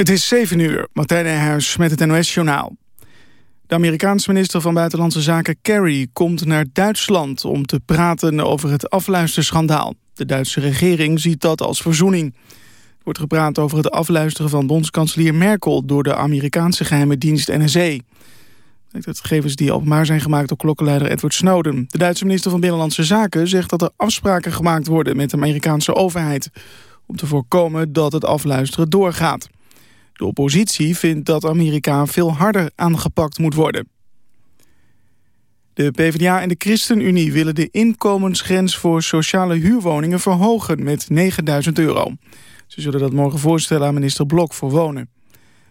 Het is 7 uur, Martijn Nijhuis met het NOS-journaal. De Amerikaanse minister van Buitenlandse Zaken Kerry komt naar Duitsland... om te praten over het afluisterschandaal. De Duitse regering ziet dat als verzoening. Er wordt gepraat over het afluisteren van bondskanselier Merkel... door de Amerikaanse geheime dienst NSA. Dat gegevens die openbaar zijn gemaakt door klokkenleider Edward Snowden. De Duitse minister van Binnenlandse Zaken zegt dat er afspraken gemaakt worden... met de Amerikaanse overheid om te voorkomen dat het afluisteren doorgaat. De oppositie vindt dat Amerika veel harder aangepakt moet worden. De PvdA en de ChristenUnie willen de inkomensgrens voor sociale huurwoningen verhogen met 9000 euro. Ze zullen dat morgen voorstellen aan minister Blok voor Wonen.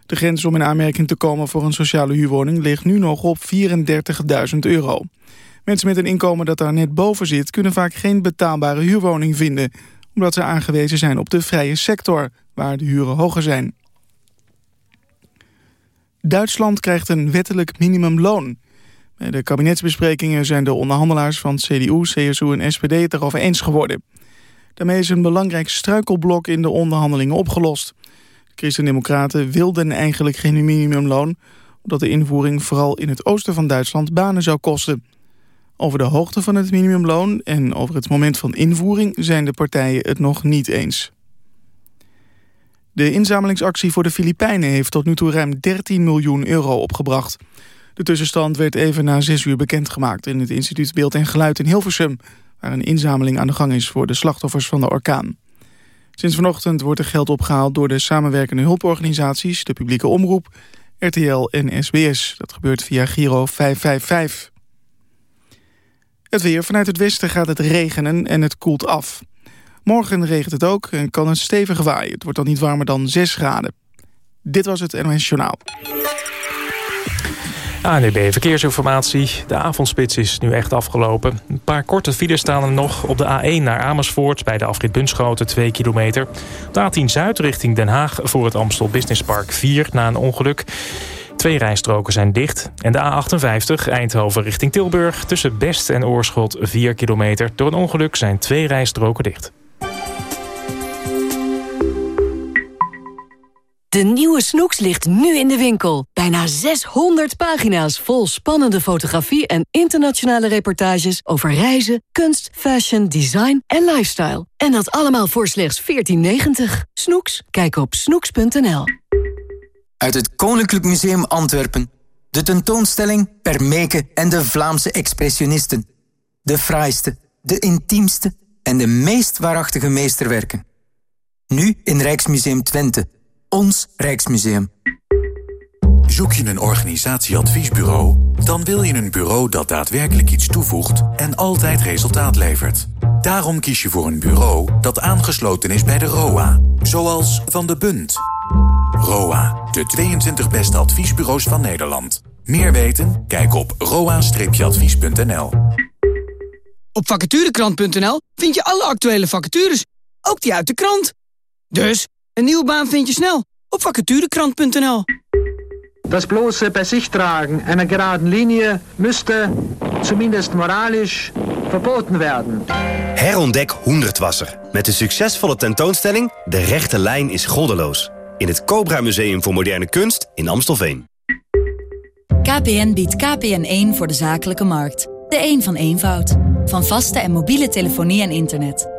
De grens om in aanmerking te komen voor een sociale huurwoning ligt nu nog op 34.000 euro. Mensen met een inkomen dat daar net boven zit kunnen vaak geen betaalbare huurwoning vinden, omdat ze aangewezen zijn op de vrije sector, waar de huren hoger zijn. Duitsland krijgt een wettelijk minimumloon. Bij de kabinetsbesprekingen zijn de onderhandelaars van CDU, CSU en SPD het erover eens geworden. Daarmee is een belangrijk struikelblok in de onderhandelingen opgelost. De Christen-Democraten wilden eigenlijk geen minimumloon... omdat de invoering vooral in het oosten van Duitsland banen zou kosten. Over de hoogte van het minimumloon en over het moment van invoering... zijn de partijen het nog niet eens. De inzamelingsactie voor de Filipijnen heeft tot nu toe ruim 13 miljoen euro opgebracht. De tussenstand werd even na 6 uur bekendgemaakt in het instituut Beeld en Geluid in Hilversum, waar een inzameling aan de gang is voor de slachtoffers van de orkaan. Sinds vanochtend wordt er geld opgehaald door de samenwerkende hulporganisaties, de publieke omroep, RTL en SBS. Dat gebeurt via Giro 555. Het weer. Vanuit het westen gaat het regenen en het koelt af. Morgen regent het ook en kan het stevig waaien. Het wordt dan niet warmer dan 6 graden. Dit was het NOS Journaal. ANB Verkeersinformatie. De avondspits is nu echt afgelopen. Een paar korte files staan er nog op de A1 naar Amersfoort... bij de afrit Bunschoten 2 kilometer. Op de A10 Zuid richting Den Haag voor het Amstel Business Park 4 na een ongeluk. Twee rijstroken zijn dicht. En de A58 Eindhoven richting Tilburg... tussen Best en Oorschot 4 kilometer. Door een ongeluk zijn twee rijstroken dicht. De nieuwe Snoeks ligt nu in de winkel. Bijna 600 pagina's vol spannende fotografie en internationale reportages over reizen, kunst, fashion, design en lifestyle. En dat allemaal voor slechts 14,90. Snoeks? Kijk op snoeks.nl. Uit het Koninklijk Museum Antwerpen. De tentoonstelling Permeke en de Vlaamse expressionisten. De fraaiste, de intiemste en de meest waarachtige meesterwerken. Nu in Rijksmuseum Twente ons Rijksmuseum. Zoek je een organisatieadviesbureau? Dan wil je een bureau dat daadwerkelijk iets toevoegt en altijd resultaat levert. Daarom kies je voor een bureau dat aangesloten is bij de ROA. Zoals Van de Bunt. ROA, de 22 beste adviesbureaus van Nederland. Meer weten? Kijk op roa-advies.nl. Op vacaturekrant.nl vind je alle actuele vacatures, ook die uit de krant. Dus een nieuwe baan vind je snel op vacaturekrant.nl. Das bloße bij zich dragen einer geraden Linie müsste, zumindest moralisch, verboten werden. Herontdek Hoendertwasser. Met de succesvolle tentoonstelling De rechte lijn is goddeloos. In het Cobra Museum voor Moderne Kunst in Amstelveen. KPN biedt KPN1 voor de zakelijke markt. De een van eenvoud. Van vaste en mobiele telefonie en internet.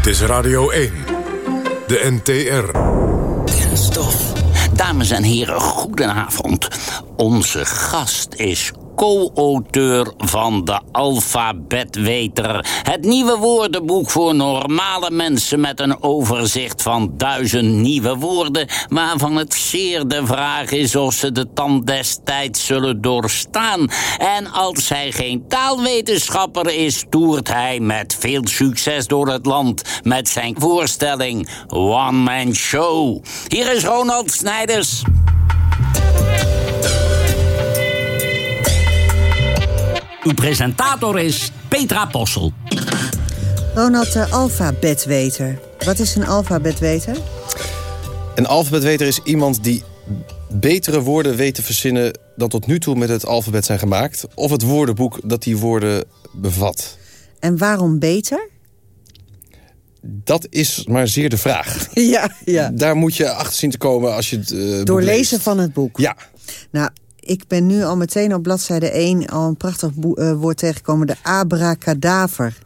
Dit is Radio 1. de NTR. Dames en heren, goedenavond. Onze gast is co-auteur van de Alfabetweter. Het nieuwe woordenboek voor normale mensen met een overzicht van duizend nieuwe woorden, waarvan het zeer de vraag is of ze de tand destijds zullen doorstaan. En als hij geen taalwetenschapper is, toert hij met veel succes door het land met zijn voorstelling One Man Show. Hier is Ronald Snijders. Uw presentator is Petra Possel. Ronald, de alfabetweter. Wat is een alfabetweter? Een alfabetweter is iemand die betere woorden weet te verzinnen... dan tot nu toe met het alfabet zijn gemaakt. Of het woordenboek dat die woorden bevat. En waarom beter? Dat is maar zeer de vraag. Ja, ja. Daar moet je achter zien te komen als je het uh, Door lezen van het boek? Ja. Nou, ik ben nu al meteen op bladzijde 1 al een prachtig uh, woord tegengekomen. De abracadaver.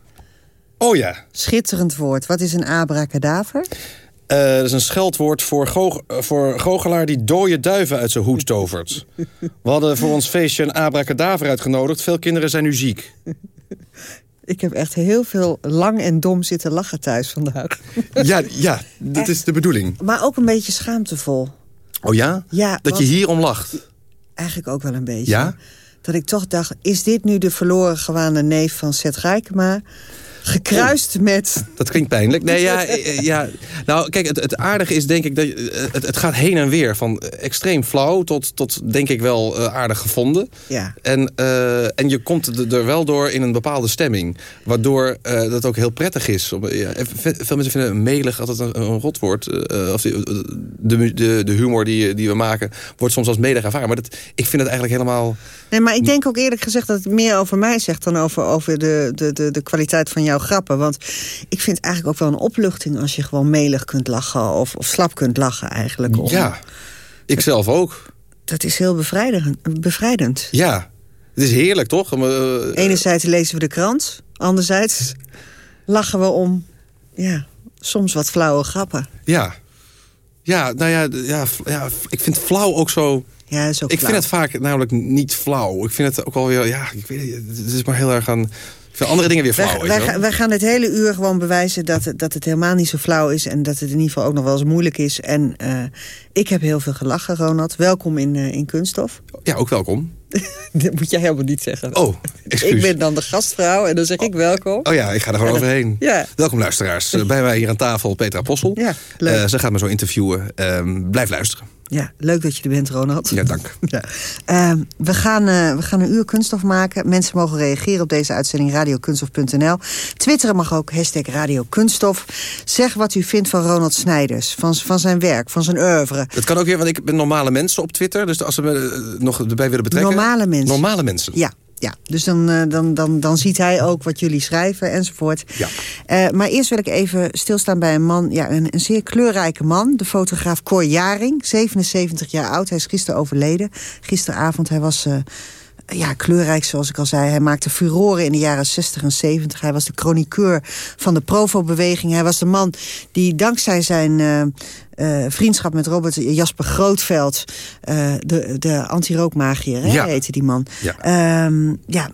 Oh ja. Schitterend woord. Wat is een abracadaver? Uh, dat is een scheldwoord voor, goog, voor goochelaar die dode duiven uit zijn hoed tovert. We hadden voor ons feestje een abracadaver uitgenodigd. Veel kinderen zijn nu ziek. Ik heb echt heel veel lang en dom zitten lachen thuis vandaag. Ja, ja dat is de bedoeling. Maar ook een beetje schaamtevol. Oh ja? Ja. Dat je hierom lacht? Eigenlijk ook wel een beetje. Ja? Dat ik toch dacht, is dit nu de verloren gewaande neef van Seth Rijkema? Gekruist met... Dat klinkt pijnlijk. Nee, ja, ja. Nou, kijk, het, het aardige is denk ik... dat het, het gaat heen en weer. Van extreem flauw tot, tot denk ik wel uh, aardig gevonden. Ja. En, uh, en je komt er wel door in een bepaalde stemming. Waardoor uh, dat ook heel prettig is. Ja, veel mensen vinden melig altijd een, een rotwoord. of de, de, de, humor die, die we maken wordt soms als melig ervaren. Maar dat, ik vind het eigenlijk helemaal... Nee, maar ik denk ook eerlijk gezegd dat het meer over mij zegt... dan over, over de, de, de, de kwaliteit van jouw grappen. Want ik vind het eigenlijk ook wel een opluchting... als je gewoon melig kunt lachen of, of slap kunt lachen eigenlijk. Om. Ja, ik zelf ook. Dat is heel bevrijdend. bevrijdend. Ja, het is heerlijk toch? Uh, Enerzijds lezen we de krant. Anderzijds lachen we om ja, soms wat flauwe grappen. Ja, ja nou ja, ja, ja ik vind flauw ook zo... Ja, is ook ik flauw. vind het vaak namelijk niet flauw. Ik vind het ook wel weer... Ja, ik weet het, het is maar heel erg aan... Veel andere dingen weer flauw. Wij, wij, wij, gaan het hele uur gewoon bewijzen dat het, dat het helemaal niet zo flauw is. En dat het in ieder geval ook nog wel eens moeilijk is. En uh, ik heb heel veel gelachen, Ronald. Welkom in, uh, in Kunststof. Ja, ook welkom. dat moet jij helemaal niet zeggen. Oh, excuus. Ik ben dan de gastvrouw en dan zeg ik welkom. Oh ja, ik ga er gewoon overheen. Ja. Welkom luisteraars. Bij mij hier aan tafel Petra Possel. Ja, leuk. Uh, ze gaat me zo interviewen. Um, blijf luisteren. Ja, leuk dat je er bent, Ronald. Ja, dank. Ja. Uh, we, gaan, uh, we gaan een uur kunststof maken. Mensen mogen reageren op deze uitzending radiokunststof.nl. Twitteren mag ook, hashtag radiokunststof. Zeg wat u vindt van Ronald Snijders. Van, van zijn werk, van zijn oeuvre. Dat kan ook weer, want ik ben normale mensen op Twitter. Dus als ze me uh, nog erbij willen betrekken... Normale mensen. Normale mensen. Ja, ja, dus dan, uh, dan, dan, dan ziet hij ook wat jullie schrijven enzovoort. Ja. Uh, maar eerst wil ik even stilstaan bij een man, ja, een, een zeer kleurrijke man. De fotograaf Cor Jaring, 77 jaar oud. Hij is gisteren overleden. Gisteravond, hij was... Uh, ja, kleurrijk, zoals ik al zei. Hij maakte furoren in de jaren 60 en 70. Hij was de chroniqueur van de Provo-beweging. Hij was de man die dankzij zijn uh, uh, vriendschap met Robert Jasper Grootveld... Uh, de, de anti-rookmagier, hè, Ja. heette die man. Ja. Um, ja,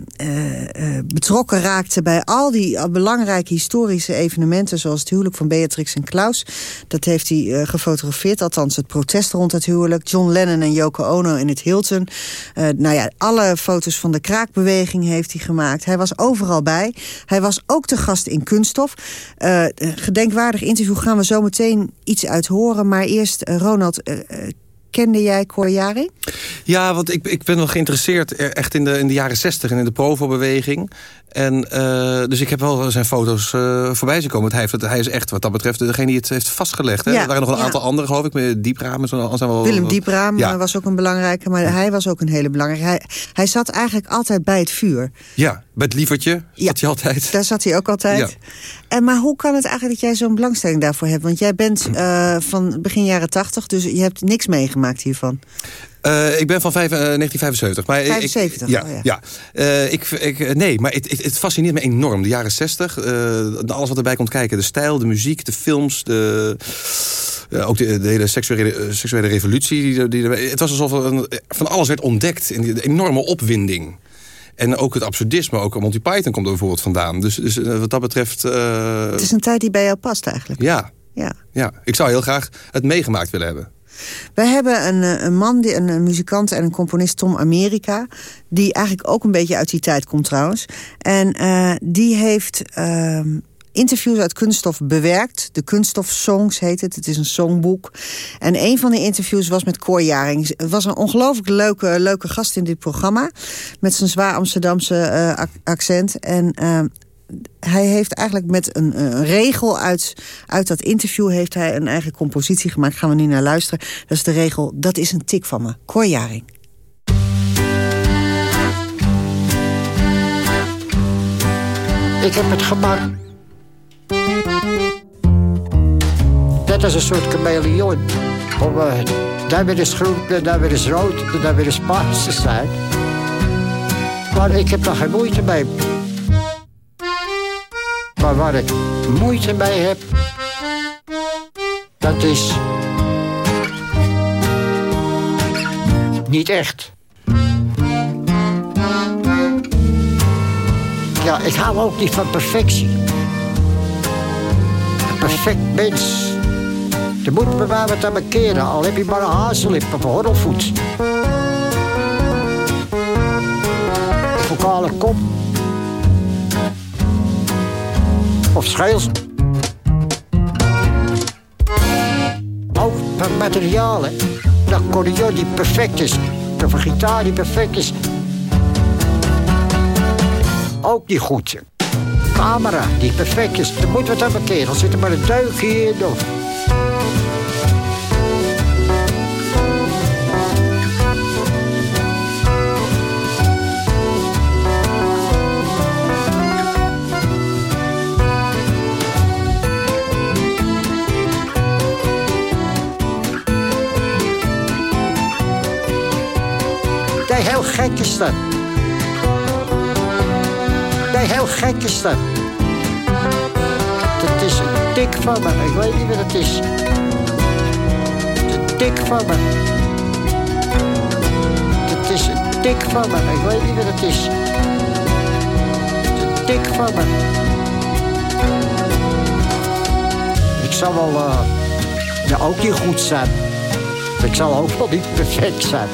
betrokken raakte bij al die belangrijke historische evenementen... zoals het huwelijk van Beatrix en Klaus. Dat heeft hij gefotografeerd, althans het protest rond het huwelijk. John Lennon en Yoko Ono in het Hilton. nou ja, alle foto's van de kraakbeweging heeft hij gemaakt. Hij was overal bij. Hij was ook de gast in Kunststof. Gedenkwaardig interview gaan we zo meteen iets uit horen. Maar eerst, uh, Ronald, uh, kende jij Cor Jaring? Ja, want ik, ik ben wel geïnteresseerd echt in de, in de jaren zestig en in de Provo-beweging. En uh, dus ik heb wel zijn foto's uh, voorbij zien komen. Hij, heeft, hij is echt wat dat betreft degene die het heeft vastgelegd. Hè? Ja, er waren nog een ja. aantal anderen, geloof ik. Met Diepraam. Zijn wel, Willem Diepraam ja. was ook een belangrijke. Maar hij was ook een hele belangrijke. Hij, hij zat eigenlijk altijd bij het vuur. Ja, bij het lievertje zat hij altijd. Daar zat hij ook altijd. Ja. En, maar hoe kan het eigenlijk dat jij zo'n belangstelling daarvoor hebt? Want jij bent uh, van begin jaren tachtig, dus je hebt niks meegemaakt. Meegemaakt hiervan? Uh, ik ben van vijf, uh, 1975. Maar 75, ik, ja. oh ja. ja. Uh, ik, ik, nee, maar het, het, fascineert me enorm. De jaren 60, alles wat erbij komt kijken. De stijl, de muziek, de films, de, ook de, de, hele seksuele, seksuele revolutie. Die, die, het was alsof van alles werd ontdekt. En de enorme opwinding. En ook het absurdisme, ook Monty Python komt er bijvoorbeeld vandaan. Dus, dus wat dat betreft... Het is een tijd die bij jou past eigenlijk. Ja. Ja. ja. Ik zou heel graag het meegemaakt willen hebben. Wij hebben een, een man, die, een, muzikant en een componist, Tom Amerika... die eigenlijk ook een beetje uit die tijd komt trouwens. En uh, die heeft uh, interviews uit kunststof bewerkt. De Kunststof Songs heet het. Het is een songboek. En een van de interviews was met Cor Jaring. Het was een ongelooflijk leuke, leuke gast in dit programma. Met zijn zwaar Amsterdamse uh, accent. En hij heeft eigenlijk met een, een, regel uit, uit dat interview... heeft hij een eigen compositie gemaakt. Gaan we nu naar luisteren. Dat is de regel, dat is een tik van me. Cor Jaring. Ik heb het gemaakt. Net als een soort chameleon. Uh, daar weer eens groen, en daar weer eens rood... daar weer eens paars te zijn. Maar ik heb daar geen moeite mee. Maar waar ik moeite mee heb, dat is niet echt. Ja, ik hou ook niet van perfectie. Een perfect mens. Er moet bij mij wat aan me keren, al heb je maar een hazellip of een horrelvoet. Vocale kop of scheels. Ook van materialen. De accordeon die perfect is. Een gitaar die perfect is. Ook niet goed. Camera die perfect is. Er moet wat aan. Dan zit er maar een deukje in of... gek is dat. Nee, heel gek is dat. Het is een tik van me. Ik weet niet wat het is. Een tik van me. Het is een tik van me. Ik weet niet wat het is. Een tik van me. Ik zal wel uh, ja, ook niet goed zijn. Ik zal ook wel niet perfect zijn.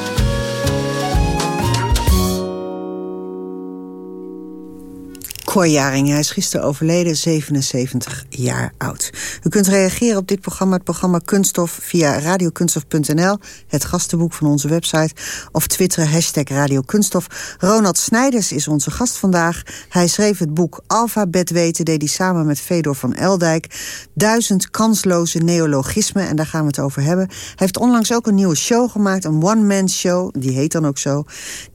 Cor Jaring, hij is gisteren overleden, 77 jaar oud. U kunt reageren op dit programma, het programma Kunststof... via radiokunststof.nl, het gastenboek van onze website... of twitteren hashtag radiokunststof. Ronald Snijders is onze gast vandaag. Hij schreef het boek Alfabet Weten, deed hij samen met Fedor van Eldijk. Duizend kansloze neologismen, en daar gaan we het over hebben. Hij heeft onlangs ook een nieuwe show gemaakt, een one-man show. Die heet dan ook zo.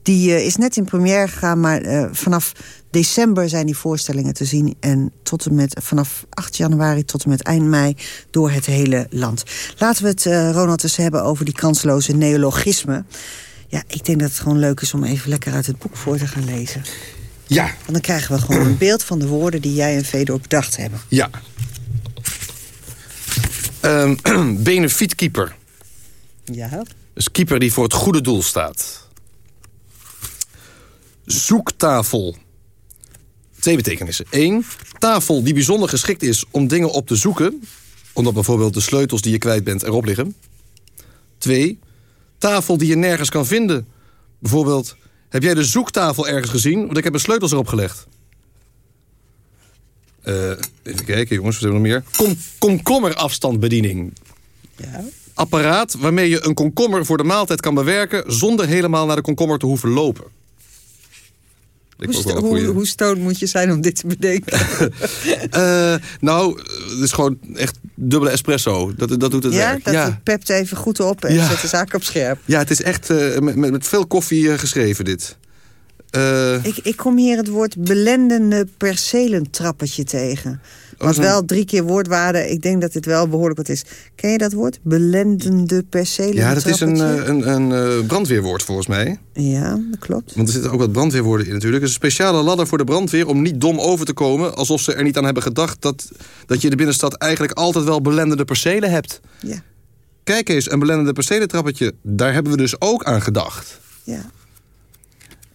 Die uh, is net in première gegaan, maar uh, vanaf december zijn die voorstellingen te zien. En tot en met, vanaf 8 januari tot en met eind mei door het hele land. Laten we het, uh, Ronald, eens hebben over die kansloze neologismen. Ja, ik denk dat het gewoon leuk is om even lekker uit het boek voor te gaan lezen. Ja. Want dan krijgen we gewoon een beeld van de woorden die jij en Fedor bedacht hebben. Ja. Um, benefietkeeper. Ja. Dus keeper die voor het goede doel staat. Zoektafel. Twee betekenissen. Eén, tafel die bijzonder geschikt is om dingen op te zoeken... omdat bijvoorbeeld de sleutels die je kwijt bent erop liggen. Twee, tafel die je nergens kan vinden. Bijvoorbeeld, heb jij de zoektafel ergens gezien? Want ik heb mijn sleutels erop gelegd. Uh, even kijken jongens, wat hebben we nog meer? Kom, komkommerafstandbediening. Ja. Apparaat waarmee je een komkommer voor de maaltijd kan bewerken... zonder helemaal naar de komkommer te hoeven lopen. Hoe, sto hoe, hoe stoot moet je zijn om dit te bedenken? uh, nou, het is gewoon echt dubbele espresso. Dat, dat doet het ja, werk. Dat ja, dat pept even goed op en ja. zet de zaak op scherp. Ja, het is echt uh, met, veel koffie uh, geschreven, dit. Ik, ik kom hier het woord belendende percelentrappetje tegen. Zo'n- wel drie keer woordwaarde. Ik denk dat dit wel behoorlijk wat is. Ken je dat woord? Belendende percelen. Ja, dat is een, eh, een, een eh, brandweerwoord volgens mij. Ja, dat klopt. Want er zitten ook wat brandweerwoorden in natuurlijk. Het is een speciale ladder voor de brandweer om niet dom over te komen... alsof ze er niet aan hebben gedacht dat, dat je in de binnenstad eigenlijk altijd wel belendende percelen hebt. Ja. Kijk eens, een belendende percelentrappetje, daar hebben we dus ook aan gedacht. Ja.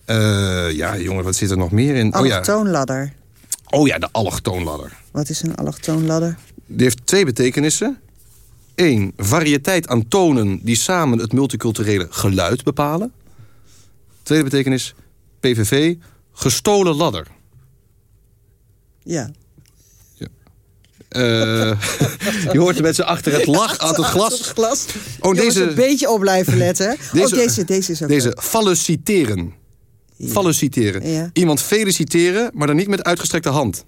Eh, ja, jongen, wat zit er nog meer in? Oh ja. Allochtoonladder. Oh ja, de allochtoonladder. Wat is een allochtoonladder? Die heeft twee betekenissen. Eén, variëteit aan tonen die samen het multiculturele geluid bepalen. Tweede betekenis, PVV, gestolen ladder. Ja. Eh, je hoort de mensen achter het lach, achter het glas. Het glas. Oh, Jongens, deze, een beetje op blijven letten. Deze- oh, deze, deze is ook deze leuk. falliciteren. Falliciteren. Ja. Iemand feliciteren, maar dan niet met uitgestrekte hand.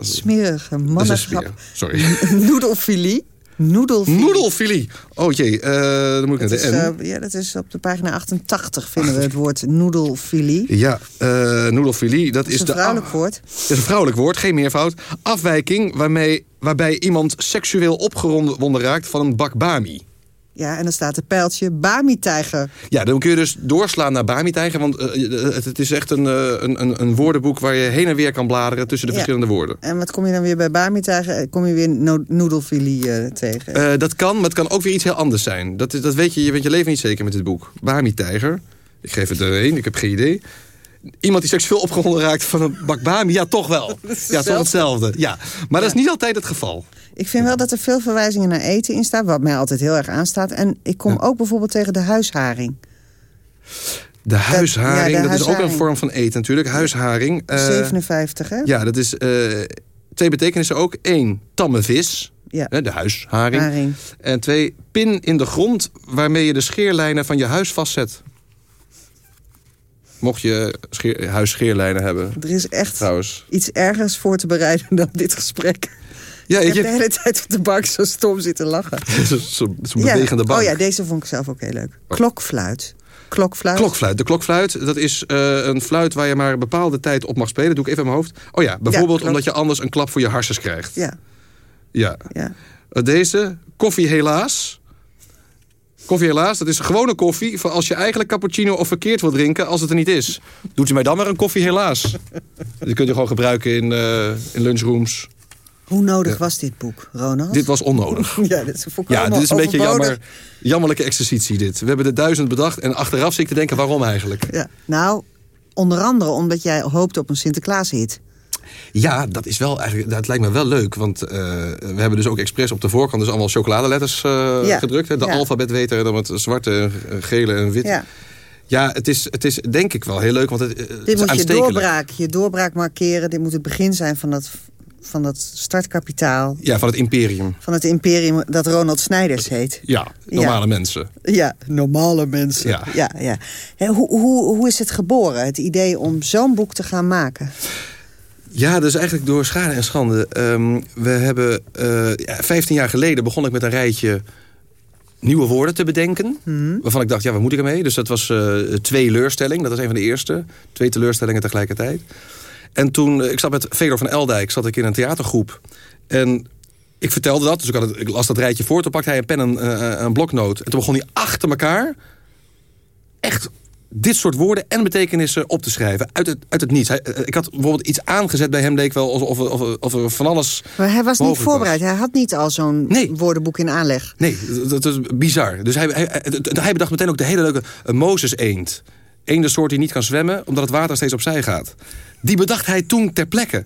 Smerige Dat is smeer. Sorry. Noedelfilie. Noedelfilie. Noedelfilie. Oh jee, eh, dan moet ik Dat naar is, de N. eh, ja, dat is op de pagina 88 vinden we het woord noedelfilie. Ja, eh noedelfilie, dat, Dat is is een de... vrouwelijk woord. Het is een vrouwelijk woord, geen meervoud. Afwijking waarmee, waarbij iemand seksueel opgewonden raakt van een bak bami. Ja, en dan staat een pijltje Bami-tijger. Ja, dan kun je dus doorslaan naar bami-tijger. Want eh, het, het is echt een, eh, een, een, woordenboek waar je heen en weer kan bladeren tussen de Ja. verschillende woorden. En wat kom je dan weer bij Bami-tijger? Eh, Kom je weer no noedelfilie eh, tegen. Eh, dat kan, maar het kan ook weer iets heel anders zijn. Dat, is- dat weet je, je weet je leven niet zeker met dit boek. Bami-tijger. Ik geef het er een, ik heb geen idee. Iemand die seksueel opgewonden raakt van een bak bami, ja, toch wel. Ja, toch hetzelfde. Ja. Maar dat is niet altijd het geval. Ik vind wel dat er veel verwijzingen naar eten in staan, wat mij altijd heel erg aanstaat. En ik kom ook bijvoorbeeld tegen de huisharing. De huisharing, ja, de dat is ook een vorm van eten natuurlijk. Huisharing. eh, 57, hè? Ja, dat is eh, twee betekenissen ook. Eén, tamme vis. Ja. De huisharing. Haring. En twee, pin in de grond waarmee je de scheerlijnen van je huis vastzet. Mocht je scheer, huisscheerlijnen hebben. Er is echt Trouwens. iets ergers voor te bereiden dan dit gesprek. Ja, ik heb je- de hele tijd op de bank zo stom zitten lachen. Zo'n zo, zo'n bewegende bank. Oh ja, deze vond ik zelf ook heel leuk. Klokfluit. Klokfluit. Klokfluit. De klokfluit, dat is eh, een fluit waar je maar een bepaalde tijd op mag spelen. doe ik even in mijn hoofd. Oh ja, bijvoorbeeld omdat je anders een klap voor je harsens krijgt. Ja. Ja. Ja. Eh, Deze, koffie helaas. Koffie helaas, dat is gewone koffie... voor als je eigenlijk cappuccino of verkeerd wil drinken als het er niet is. Doet u mij dan maar een koffie helaas. Die kunt u gewoon gebruiken in, eh, in lunchrooms. Hoe nodig was dit boek, Ronald? Dit was onnodig. Ja, dit is Ja, dit is een beetje jammer, jammerlijke exercitie dit. We hebben er duizend bedacht en achteraf zit ik te denken waarom eigenlijk. Ja. Nou, onder andere omdat jij hoopte op een Sinterklaas-hit. Ja, dat is wel eigenlijk. Dat lijkt me wel leuk. Want eh, we hebben dus ook expres op de voorkant dus allemaal chocoladeletters eh, Ja, gedrukt. Hè? De ja. alfabetweter, dan met zwarte, eh, gele en wit. Ja. Ja, het is, het is denk ik wel heel leuk, want het, het Dit moet je doorbraak, je doorbraak markeren. Dit moet het begin zijn van dat, van dat startkapitaal. Ja, van het imperium. Van het imperium dat Ronald Snijders heet. Ja, normale mensen. Ja, normale mensen. Ja. ja, ja. Hoe, hoe, hoe is het geboren, het idee om zo'n boek te gaan maken? Ja, dus eigenlijk door schade en schande. Ehm, we hebben, eh ja, 15 jaar geleden begon ik met een rijtje nieuwe woorden te bedenken. Mhm. Waarvan ik dacht, ja, wat moet ik ermee? Dus dat was eh twee leurstelling. Dat was een van de eerste. Twee teleurstellingen tegelijkertijd. En toen, eh, ik zat met Fedor van Eldijk, zat ik in een theatergroep. En ik vertelde dat, dus ik, had het, ik las dat rijtje voor. Toen pakte hij een pen en eh, een bloknoot. En toen begon hij achter elkaar echt dit soort woorden en betekenissen op te schrijven. Uit het, uit het niets. Hij, eh, ik had bijvoorbeeld iets aangezet bij hem, leek wel alsof of, of, of er van alles Maar hij was niet voorbereid. Hij had niet al zo'n woordenboek in aanleg. Nee, dat, is bizar. Dus hij, hij, hij- bedacht meteen ook de hele leuke een Mozes-eend. Eén soort die niet kan zwemmen, omdat het water steeds opzij gaat. Die bedacht hij toen ter plekke.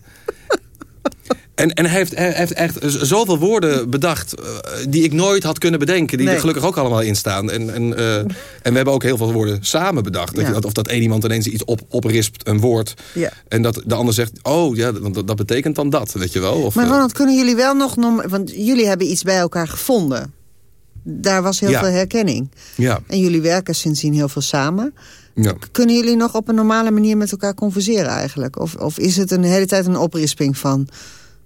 En, en hij, heeft, hij heeft echt zoveel woorden bedacht eh, die ik nooit had kunnen bedenken. Die Nee. er gelukkig ook allemaal in staan. En, en, eh, en we hebben ook heel veel woorden samen bedacht. Dat Ja. je, dat, of dat één iemand ineens iets op, oprispt, een woord. Ja. En dat de ander zegt, oh ja, dat, dat betekent dan dat, weet je wel. Of, Maar eh, Ronald, kunnen jullie wel nog... Want jullie hebben iets bij elkaar gevonden. Daar was heel Ja. veel herkenning. ja, En jullie werken sindsdien heel veel samen. Ja. Kunnen jullie nog op een normale manier met elkaar converseren eigenlijk? Of, of is het een hele tijd een oprisping van,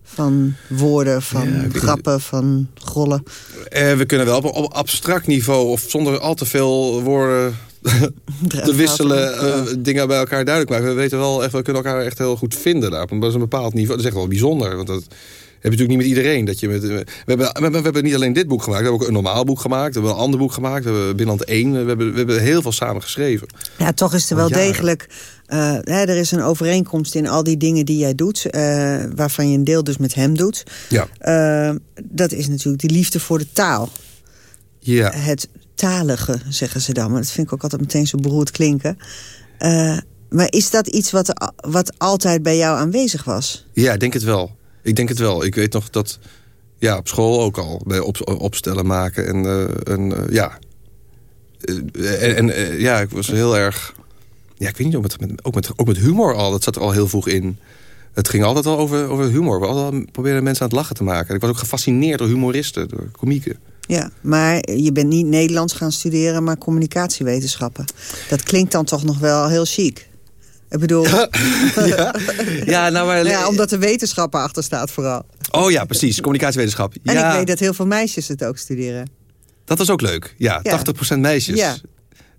van woorden, van grappen, van grollen? Eh, we kunnen wel op, op abstract niveau of zonder al te veel woorden te wisselen, uh, dingen bij elkaar duidelijk maken. We weten wel echt, we kunnen elkaar echt heel goed vinden daar. Op een bepaald niveau. Dat is echt wel bijzonder. Want dat, je natuurlijk niet met iedereen. Dat je met, we, hebben, we, hebben niet alleen dit boek gemaakt. We hebben ook een normaal boek gemaakt. We hebben een ander boek gemaakt. We hebben Binnenland 1. We hebben, we hebben heel veel samen geschreven. Ja, toch is er wel degelijk... Uh, hè, er is een overeenkomst in al die dingen die jij doet. Uh, waarvan je een deel dus met hem doet. Ja. Uh, dat is natuurlijk die liefde voor de taal. Ja. Het talige, zeggen ze dan. Maar dat vind ik ook altijd meteen zo beroerd klinken. maar is dat iets wat, wat altijd bij jou aanwezig was? Ja, ik denk het wel. Ik denk het wel. Ik weet nog dat ja, op school ook al bij op, opstellen maken. En, uh, en uh, ja. Uh, en ja, ik was heel erg. Ja, ik weet niet, ook met, ook, met, ook met humor al. Dat zat er al heel vroeg in. Het ging altijd al over, over humor. We altijd probeerden mensen aan het lachen te maken. Ik was ook gefascineerd door humoristen, door komieken. Ja, maar je bent niet Nederlands gaan studeren, maar communicatiewetenschappen. Dat klinkt dan toch nog wel heel chic. Ik bedoel... ja, ja, nou maar... ja, omdat er wetenschappen achter staat vooral. Oh ja, precies. Communicatiewetenschap. En ja. ik weet dat heel veel meisjes het ook studeren. Dat was ook leuk. Ja, Ja. 80% meisjes. Ja.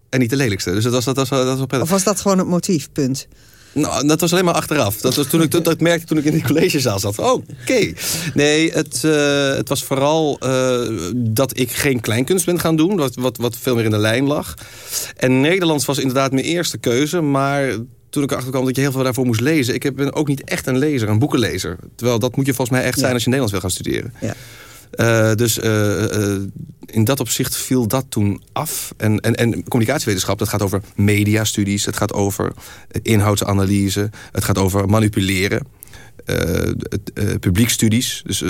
En niet de lelijkste. Dus dat was, dat was, dat was wel prettig. Of was dat gewoon het motiefpunt? Nou, dat was alleen maar achteraf. Dat, was toen ik, dat, dat merkte toen ik in die collegezaal zat. Oh, Oké. Nee, het, eh, het was vooral eh, dat ik geen kleinkunst ben gaan doen. Wat, wat, wat veel meer in de lijn lag. En Nederlands was inderdaad mijn eerste keuze. Maar toen ik erachter kwam dat je heel veel daarvoor moest lezen. Ik ben ook niet echt een lezer, een boekenlezer. Terwijl dat moet je volgens mij echt zijn Ja. als je Nederlands wil gaan studeren. Ja. Eh, dus eh, eh, in dat opzicht viel dat toen af. En, en, en communicatiewetenschap, dat gaat over mediastudies. Het gaat over inhoudsanalyse. Het gaat over manipuleren. Het, publiekstudies, dus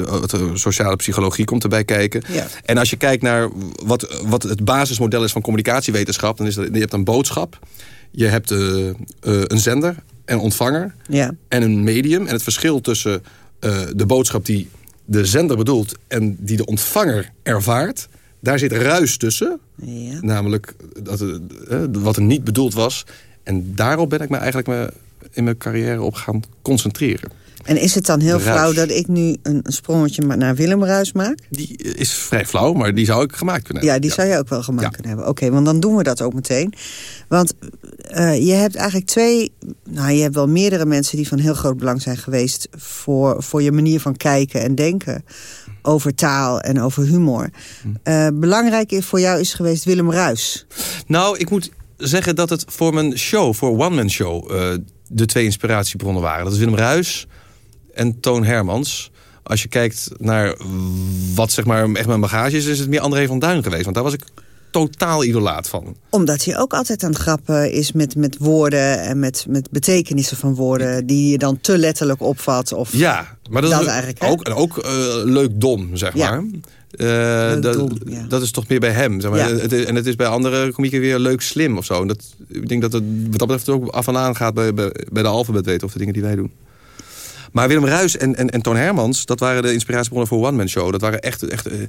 sociale psychologie komt erbij kijken. Ja. En als je kijkt naar wat, wat het basismodel is van communicatiewetenschap... dan is dat, je hebt een boodschap, je hebt eh, eh, een zender en ontvanger... Ja. en een medium. En het verschil tussen eh, de boodschap die de zender bedoelt... en die de ontvanger ervaart... daar zit ruis tussen. Ja. Namelijk dat, wat er niet bedoeld was. En daarop ben ik me eigenlijk in mijn carrière op gaan concentreren. En is het dan heel ruis. flauw dat ik nu een sprongetje naar Willem Ruis maak? Die is vrij flauw, maar die zou ik gemaakt kunnen Ja, hebben. die zou je ook wel gemaakt kunnen hebben. Oké, want dan doen we dat ook meteen. Want eh, je hebt eigenlijk twee... Nou, je hebt wel meerdere mensen die van heel groot belang zijn geweest... voor, voor je manier van kijken en denken over taal en over humor. Eh, belangrijk voor jou is geweest Willem Ruis. Nou, ik moet zeggen dat het voor mijn show, voor One Man Show... eh, de twee inspiratiebronnen waren. Dat is Willem Ruis en Toon Hermans. Als je kijkt naar wat zeg maar echt mijn bagage is... is het meer André van Duin geweest. Want daar was ik totaal idolaat van. Omdat hij ook altijd aan het grappen is met, met woorden... en met, met betekenissen van woorden... die je dan te letterlijk opvat. Of Ja, maar dat, Dat is eigenlijk, ook, en ook eh, leuk dom, zeg Ja. maar. Eh, dat, dom, ja. dat is toch meer bij hem. Zeg maar. Ja. het, is- en het is bij andere komieken weer leuk slim of zo. En dat, ik denk dat het wat dat betreft ook af en aan gaat bij, bij, bij de alfabet weten of de dingen die wij doen. Maar Willem Ruis en, en, en Toon Hermans, dat waren de inspiratiebronnen voor One Man Show. Dat waren echt, echt eh, eh,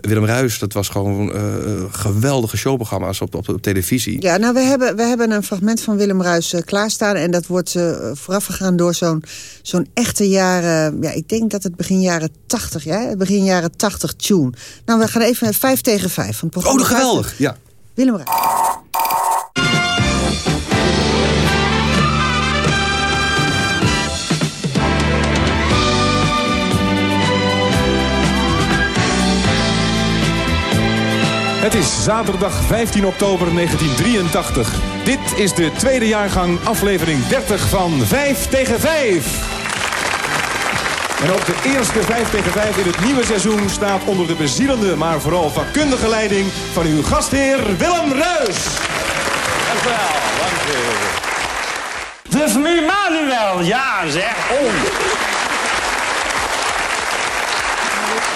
Willem Ruis, dat was gewoon eh, eh, geweldige showprogramma's op, op, op televisie. Ja, nou, we hebben, we hebben een fragment van Willem Ruis eh, klaarstaan... en dat wordt eh voorafgegaan door zo'n zo'n echte jaren... ja, ik denk dat het begin jaren 80, ja, begin jaren 80 tune. Nou, we gaan even vijf tegen vijf van het Oh, programma. dat geweldig! Ja. Willem Ruis. Het is zaterdag 15 oktober 1983. Dit is de tweede jaargang aflevering 30 van 5 tegen 5. En ook de eerste 5 tegen 5 in het nieuwe seizoen staat onder de bezielende, maar vooral vakkundige leiding van uw gastheer Willem Ruis. Dank u wel, dank u. De familie Manuel, ja zeg. Oh.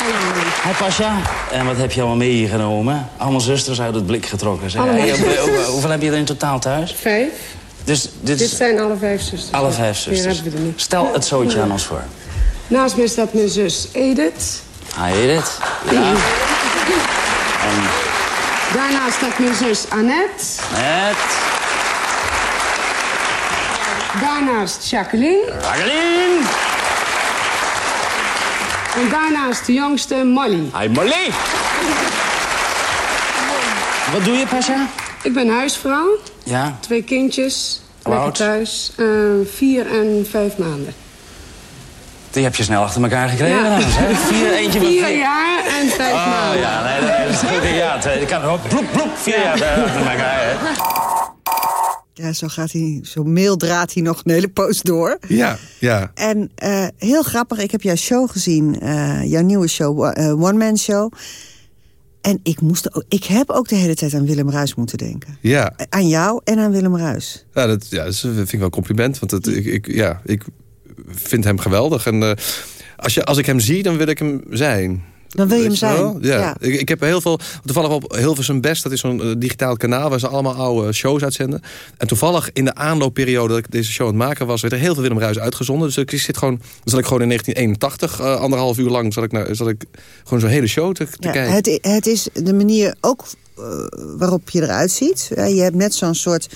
Hé Pasja, en wat heb je allemaal meegenomen? Allemaal zusters uit het blik getrokken. Zeg. Allemaal Hey, hoe- hoeveel heb je er in totaal thuis? Vijf. Dus dit Dit zijn alle vijf zusters. alle vijf zusters. er. Stel het zootje aan ons voor. Naast mij staat mijn zus Edith. Heet het. Ja. En Daarnaast staat mijn zus Annette. net. Daarnaast Jacqueline. Jacqueline. En daarnaast de jongste Molly. Hi Molly. Wat doe je, Pasja? Ik ben huisvrouw. Ja? Twee kindjes. Lekker thuis. Eh, vier en vijf maanden. Die heb je snel achter elkaar gekregen. Ja. dan, hè? Vier, eentje van Vier vier. jaar en vijf Oh maanden. ja, nee, dat is goed. Ja, het kan ook bloep, bloep, vier jaar achter elkaar. Hè? Ja, zo gaat hij, zo maildraadt hij nog een hele post door. Ja, ja. En eh, heel grappig, ik heb jouw show gezien, eh, jouw nieuwe show, eh, One Man Show. En ik, moest, ook- ik heb ook de hele tijd aan Willem Ruis moeten denken. Ja. Aan jou en aan Willem Ruis. Ja, dat, ja, dat vind ik wel een compliment. Want het, ik, ik, ja, ik vind hem geweldig. En als, je, als ik hem zie, dan wil ik hem zijn. Dan wil je hem zijn, Ja. ja. Ik, ik heb heel veel... Toevallig op Hilversum Best, dat is zo'n eh, digitaal kanaal... waar ze allemaal oude shows uitzenden. En toevallig in de aanloopperiode dat ik deze show aan het maken was... werd er heel veel Willem Ruijs uitgezonden. Dus ik zit gewoon, dan zat ik gewoon in 1981, eh, anderhalf uur lang... zat ik, naar, zat ik gewoon zo'n hele show te, te Ja, kijken. het, het is de manier ook eh, waarop je eruit ziet. Je hebt net zo'n soort...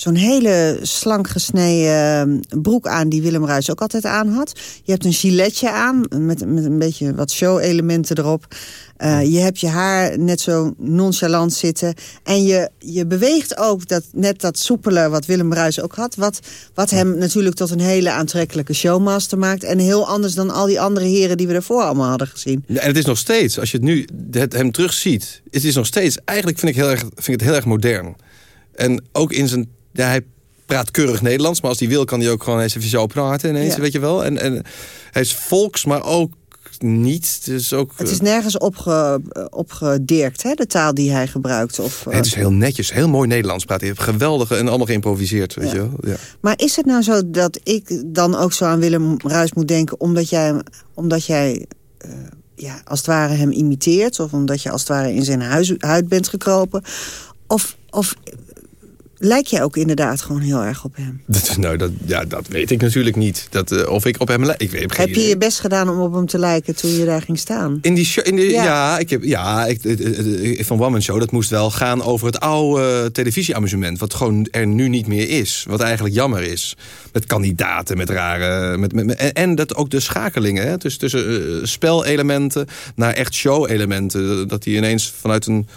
Zo'n hele slank gesneden eh, broek aan die Willem Ruijs ook altijd aan had. Je hebt een giletje aan met, met een beetje wat show-elementen erop. Eh, je hebt je haar net zo nonchalant zitten. En je, je beweegt ook dat, net dat soepele wat Willem Ruijs ook had. Wat, wat hem natuurlijk tot een hele aantrekkelijke showmaster maakt. En heel anders dan al die andere heren die we daarvoor allemaal hadden gezien. Ja, en het is nog steeds, als je het nu het, hem terugziet... het is nog steeds, eigenlijk vind ik, heel erg, vind ik het heel erg modern. En ook in zijn... Ja, hij praat keurig Nederlands, maar als hij wil... kan hij ook gewoon eens even zo praten ineens, Ja. weet je wel. En, en hij is volks, maar ook niet. Dus ook, Het is nergens opge, opgedirkt, hè, de taal die hij gebruikt. Of, eh, het is heel netjes, heel mooi Nederlands praten. Hij heeft geweldige en allemaal geïmproviseerd, weet Ja. je wel. Ja. Maar is het nou zo dat ik dan ook zo aan Willem Ruijs moet denken... omdat jij, omdat jij eh, ja, als het ware hem imiteert... of omdat je als het ware in zijn huis, huid bent gekropen? Of, of lijk jij ook inderdaad gewoon heel erg op hem? Dat, nou, dat, ja, dat weet ik natuurlijk niet. Dat, eh, of ik op hem lijk. Ik weet, heb je je best gedaan om op hem te lijken toen je daar ging staan? In die show, in die, Ja. ja. ik heb, ja, ik, eh, eh, van One Man Show, dat moest wel gaan over het oude televisieamusement. Wat gewoon er nu niet meer is. Wat eigenlijk jammer is. Met kandidaten, met rare... Met, met, met- en, en dat ook de schakelingen. Hè, dus tussen eh, spelelementen naar echt show-elementen. Dat hij ineens vanuit een...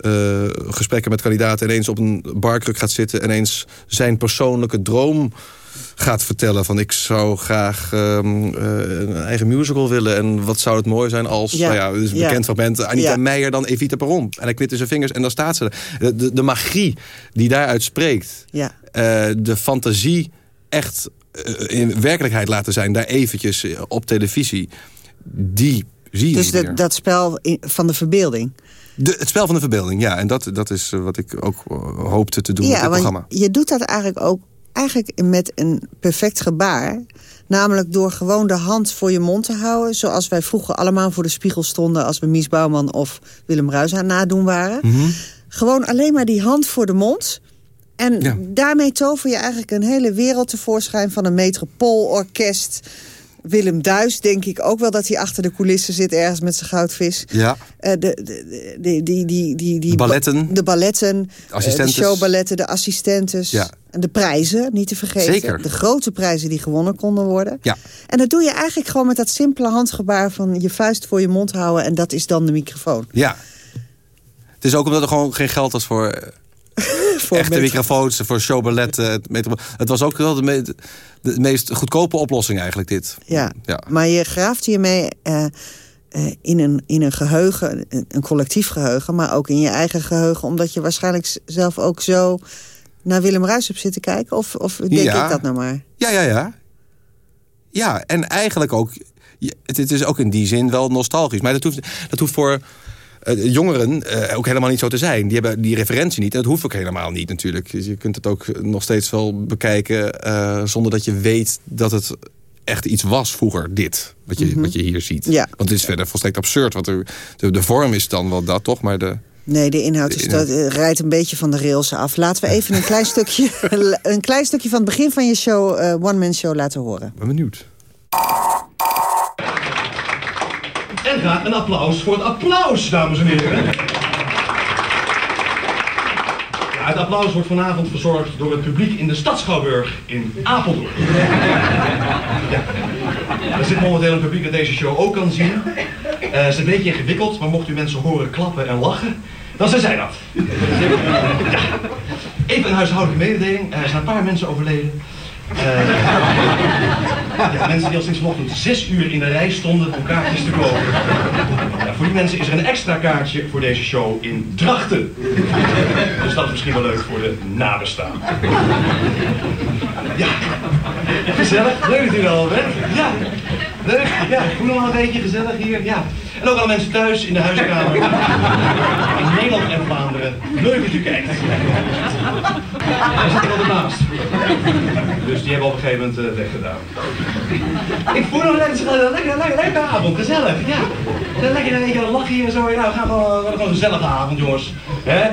eh, gesprekken met kandidaten ineens op een barkruk gaat zitten... en ineens zijn persoonlijke droom gaat vertellen van ik zou graag ehm, eh, een eigen musical willen en wat zou het mooi zijn als Ja. nou ja, bekend fragment Anita Ja. Meijer dan Evita Peron en hij knipt in zijn vingers en dan staat ze er. de, de, magie die daaruit spreekt Ja. eh, de fantasie echt in werkelijkheid laten zijn daar eventjes op televisie die zie je Dus dat, spel van de verbeelding. De, het spel van de verbeelding, ja. En dat, dat is eh, wat ik ook eh, hoopte te doen met ja, dit want programma. je doet dat eigenlijk ook eigenlijk met een perfect gebaar. Namelijk door gewoon de hand voor je mond te houden. Zoals wij vroeger allemaal voor de spiegel stonden... als we Mies Bouwman of Willem Ruijs aan het nadoen waren. Mhm. Gewoon alleen maar die hand voor de mond. En Ja. daarmee tover je eigenlijk een hele wereld tevoorschijn... van een metropoolorkest. Willem Duis denk ik ook wel dat hij achter de coulissen zit... ergens met zijn goudvis. Ja. Eh, de, de, de, die, die, die, die, balletten. De balletten. eh, Assistentes. De showballetten, de assistentes. Ja. En de prijzen, niet te vergeten. Zeker. De grote prijzen die gewonnen konden worden. Ja. En dat doe je eigenlijk gewoon met dat simpele handgebaar... van je vuist voor je mond houden en dat is dan de microfoon. Ja. Het is ook omdat er gewoon geen geld was voor, eh, echte met- microfoons, voor showballetten. Het, metro- het was ook wel de, me- de meest goedkope oplossing eigenlijk, dit. Ja. Ja. Maar je graaft hiermee eh, eh, in, een, in een geheugen, een, collectief geheugen... maar ook in je eigen geheugen... omdat je waarschijnlijk zelf ook zo naar Willem Ruijs hebt zitten kijken? Of, of denk Ja. ik dat nou maar? Ja, ja, ja. Ja, en eigenlijk ook... Het, het is ook in die zin wel nostalgisch. Maar dat hoeft, dat hoeft voor eh, jongeren eh, ook helemaal niet zo te zijn. Die hebben die referentie niet. En dat hoeft ook helemaal niet natuurlijk. Dus je kunt het ook nog steeds wel bekijken... eh, zonder dat je weet dat het echt iets was vroeger, dit. Wat je, wat je hier ziet. Ja. Want het is verder volstrekt absurd. Want er, de, de vorm is dan wel dat, toch? Maar de... Nee, de inhoud, is dat, rijdt een beetje van de rails af. Laten we even een klein stukje, een klein stukje van het begin van je show, One Man Show, laten horen. ben benieuwd. En graag een applaus voor het applaus, dames en heren. Ja, het applaus wordt vanavond verzorgd door het publiek in de Stadschouwburg in Apeldoorn. Ja. Er zit momenteel een publiek dat deze show ook kan zien. Eh, het is een beetje ingewikkeld, maar mocht u mensen horen klappen en lachen... Dan zijn zij dat. Ja. Even een huishoudelijke mededeling. Er zijn een paar mensen overleden. Uh, ja, mensen die al sinds vanochtend zes uur in de rij stonden om kaartjes te kopen. Ja, voor die mensen is er een extra kaartje voor deze show in Drachten. Dus dat is misschien wel leuk voor de nabestaan. Ja, gezellig. Leuk dat u al bent. Ja, leuk. Ja, ik voel nog een beetje gezellig hier. Ja. En ook alle mensen thuis in de huiskamer. In Nederland en Vlaanderen. Leuk dat u kijkt. Daar zit er al ernaast. Dus die hebben op een gegeven moment uh, weggedaan. Ik voel nog lekker, lekker, lekker, lekker avond, gezellig. Ja. Lekker een beetje lachen en zo. Nou, we gaan gewoon, gewoon een gezellige avond, jongens. He?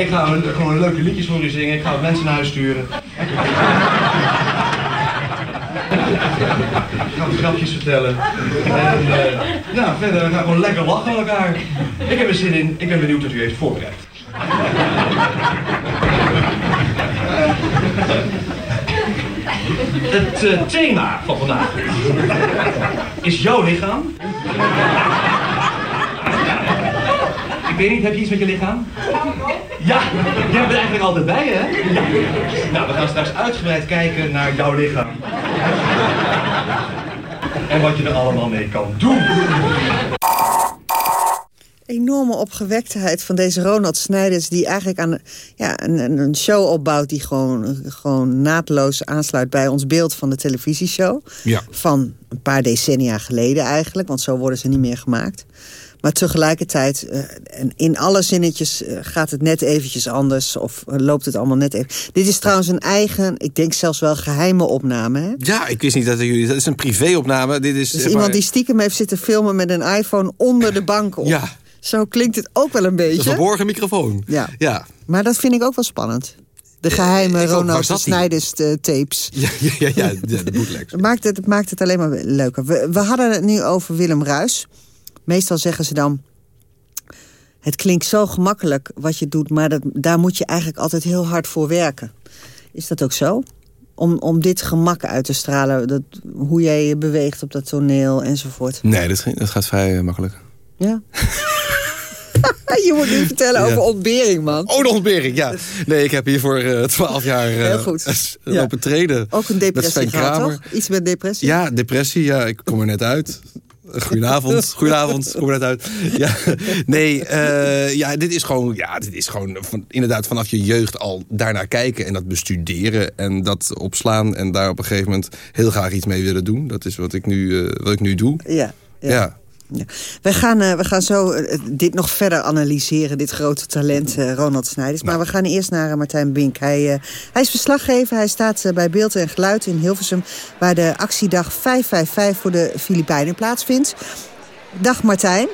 ik ga gewoon leuke liedjes voor u zingen. Ik ga mensen naar huis sturen. Ik ga grapjes vertellen. En uh, nou, verder gaan we gewoon lekker lachen met elkaar. Ik heb er zin in. Ik ben benieuwd wat u heeft voorbereid. Het uh, thema van vandaag is jouw lichaam. Ik weet niet, heb je iets met je lichaam? Ja, je hebt het eigenlijk altijd bij, hè? Ja. Nou, we gaan straks uitgebreid kijken naar jouw lichaam. En wat je er allemaal mee kan doen. Enorme opgewektheid van deze Ronald Snijders... die eigenlijk aan ja, een, een show opbouwt... die gewoon, gewoon naadloos aansluit bij ons beeld van de televisieshow. Ja. Van een paar decennia geleden eigenlijk, want zo worden ze niet meer gemaakt. Maar tegelijkertijd, uh, in alle zinnetjes uh, gaat het net eventjes anders... of uh, loopt het allemaal net even... Dit is trouwens een eigen, ik denk zelfs wel geheime opname, hè? Ja, ik wist niet dat jullie... Dat is een privéopname. Dit is dus iemand maar... die stiekem heeft zitten filmen met een iPhone onder de bank op. Ja. Zo klinkt het ook wel een beetje. Een verborgen microfoon. Ja. ja. Maar dat vind ik ook wel spannend. De geheime Ronald Snijders tapes. Ja, ja, ja, ja, de bootlegs. maakt het, het maakt het alleen maar leuker. We, we hadden het nu over Willem Ruis. Meestal zeggen ze dan... het klinkt zo gemakkelijk wat je doet... maar dat, daar moet je eigenlijk altijd heel hard voor werken. Is dat ook zo? Om, om dit gemak uit te stralen, dat, hoe jij je beweegt op dat toneel enzovoort. Nee, dat, dat gaat vrij uh, makkelijk. Ja? je moet nu vertellen ja. over ontbering, man. Oh, de ontbering, ja. Nee, ik heb hier voor uh, 12 jaar uh, Heel goed. Ja. lopen treden. Ook een depressie gehad, toch? Iets met depressie? Ja, depressie, ja. Ik kom er net uit. Goedenavond, goedenavond, kom er net uit. Ja, nee, uh, ja, dit is gewoon, ja, dit is gewoon van, inderdaad vanaf je jeugd al daarnaar kijken en dat bestuderen en dat opslaan en daar op een gegeven moment heel graag iets mee willen doen. Dat is wat ik nu, uh, wat ik nu doe. Ja. ja. ja. Ja. We, gaan, uh, we gaan zo uh, dit nog verder analyseren, dit grote talent, uh, Ronald Snijders. Maar we gaan eerst naar Martijn Bink. Hij, hij is verslaggever, hij staat bij Beeld en Geluid in Hilversum... waar de actiedag 555 voor de Filipijnen plaatsvindt. Dag Martijn,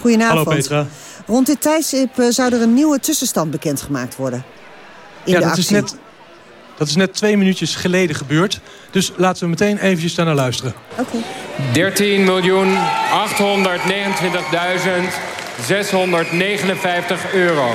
goedenavond. Hallo Petra. Rond dit tijdstip zou er een nieuwe tussenstand bekendgemaakt worden. In ja, de dat actie. is net... Dat is net twee minuutjes geleden gebeurd. Dus laten we meteen eventjes daar naar luisteren. Oké. Okay. 13.829.659 euro.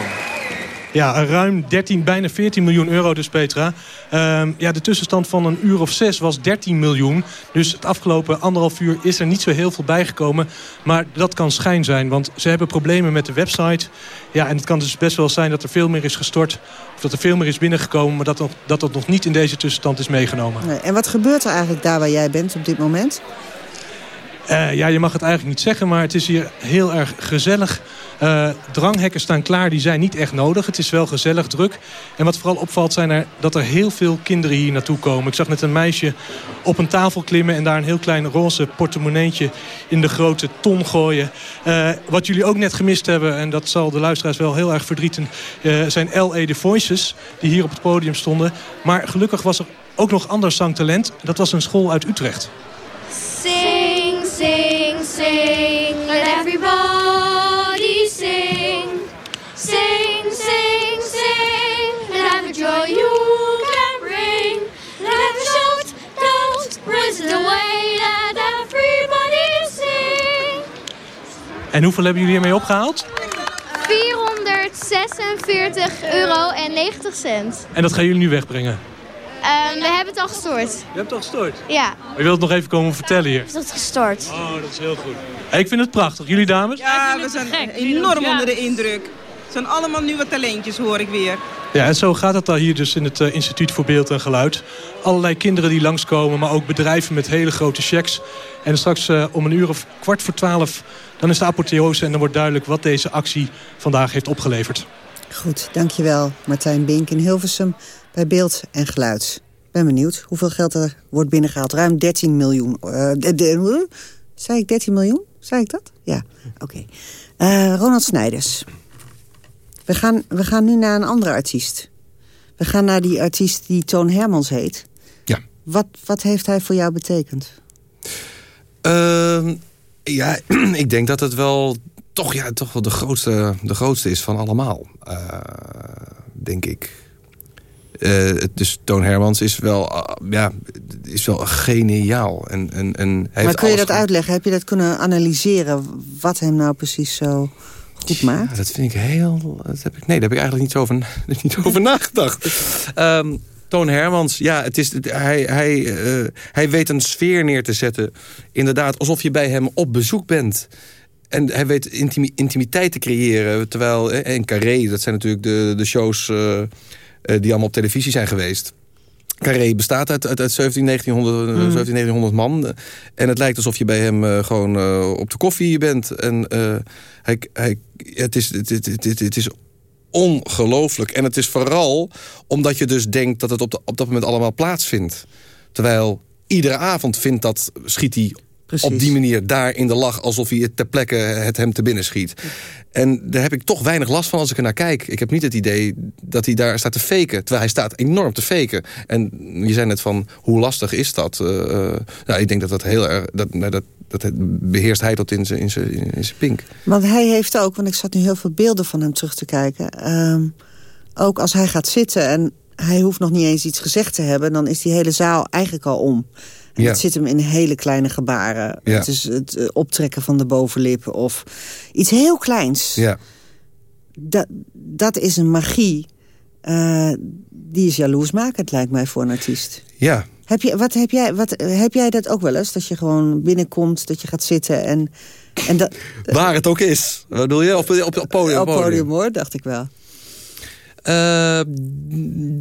Ja, ruim 13, bijna 14 miljoen euro dus, Petra. Uh, ja, de tussenstand van een uur of zes was 13 miljoen. Dus het afgelopen anderhalf uur is er niet zo heel veel bijgekomen. Maar dat kan schijn zijn, want ze hebben problemen met de website. Ja, en het kan dus best wel zijn dat er veel meer is gestort. Of dat er veel meer is binnengekomen, maar dat dat, dat, dat nog niet in deze tussenstand is meegenomen. Nee, en wat gebeurt er eigenlijk daar waar jij bent op dit moment? Uh, ja, je mag het eigenlijk niet zeggen, maar het is hier heel erg gezellig. Uh, dranghekken staan klaar, die zijn niet echt nodig. Het is wel gezellig druk. En wat vooral opvalt zijn er dat er heel veel kinderen hier naartoe komen. Ik zag net een meisje op een tafel klimmen... en daar een heel klein roze portemonneetje in de grote ton gooien. Uh, wat jullie ook net gemist hebben, en dat zal de luisteraars wel heel erg verdrieten... zijn L.A. The Voices, die hier op het podium stonden. Maar gelukkig was er ook nog ander zangtalent. Dat was een school uit Utrecht. You can bring. Let every shout, don't raise the way, let everybody sing. En hoeveel hebben jullie ermee opgehaald? 446 euro en 90 cent. En dat gaan jullie nu wegbrengen? Um, we hebben het al gestort. Je hebt het al gestort? Ja. Maar je wilt het nog even komen vertellen hier? Is dat gestort? Oh, dat is heel goed. Hey, ik vind het prachtig. Jullie dames? Ja, we zijn enorm onder de indruk. Zijn allemaal nieuwe talentjes, hoor ik weer. Ja, en zo gaat het al hier dus in het eh, Instituut voor Beeld en Geluid. Allerlei kinderen die langskomen, maar ook bedrijven met hele grote checks. En straks eh, om een uur of kwart voor twaalf, dan is de apotheose... en dan wordt duidelijk wat deze actie vandaag heeft opgeleverd. Goed, dankjewel Martijn Bink in Hilversum bij Beeld en Geluid. Ben benieuwd hoeveel geld er wordt binnengehaald. Ruim 13 miljoen. Uh, de, de, zei ik 13 miljoen? Zei ik dat? Ja, oké. Okay. Uh, Ronald Snijders. We gaan, we gaan nu naar een andere artiest. We gaan naar die artiest die Toon Hermans heet. Ja. Wat, wat heeft hij voor jou betekend? Uh, ja, ik denk dat het wel toch, ja, toch wel de grootste, de grootste is van allemaal. Uh, denk ik. Uh, dus Toon Hermans is wel, uh, ja, is wel geniaal. En, en, en hij maar kun je dat uitleggen? Heb je dat kunnen analyseren? Wat hem nou precies zo dat vind ik heel... Dat heb ik, nee, daar heb ik eigenlijk niet over, niet over nagedacht. Um, Toon Hermans, ja, het is, hij, hij, uh, hij weet een sfeer neer te zetten. Inderdaad, alsof je bij hem op bezoek bent. En hij weet intimi intimiteit te creëren. Terwijl, en Carré, dat zijn natuurlijk de, de shows... Uh, die allemaal op televisie zijn geweest. Carré bestaat uit, uit, uit 17, 1900, mm. 17, 1900 man. En het lijkt alsof je bij hem uh, gewoon uh, op de koffie bent. En uh, hij, hij, het, is, het, het, het, het is ongelooflijk. En het is vooral omdat je dus denkt dat het op, de, op dat moment allemaal plaatsvindt. Terwijl iedere avond vindt dat, schiet hij Precies. op die manier daar in de lach... alsof hij ter plekke het hem te binnen schiet. En daar heb ik toch weinig last van als ik er naar kijk. Ik heb niet het idee dat hij daar staat te faken. Terwijl hij staat enorm te faken. En je zei net van, hoe lastig is dat? Uh, nou, ik denk dat dat heel erg... Dat, dat, dat beheerst hij tot in zijn, in, zijn, in zijn pink. Want hij heeft ook, want ik zat nu heel veel beelden van hem terug te kijken... Um, ook als hij gaat zitten en hij hoeft nog niet eens iets gezegd te hebben... dan is die hele zaal eigenlijk al om. En ja. het zit hem in hele kleine gebaren. Ja. Het is het optrekken van de bovenlip of iets heel kleins. Ja. Dat, dat is een magie. Uh, die is jaloersmakend, lijkt mij, voor een artiest. Ja. Heb, je, wat, heb, jij, wat, heb jij dat ook wel eens? Dat je gewoon binnenkomt, dat je gaat zitten en... en dat, Waar het ook is. Wat bedoel je? Op, op, op podium? Op podium, hoor, dacht ik wel. Uh,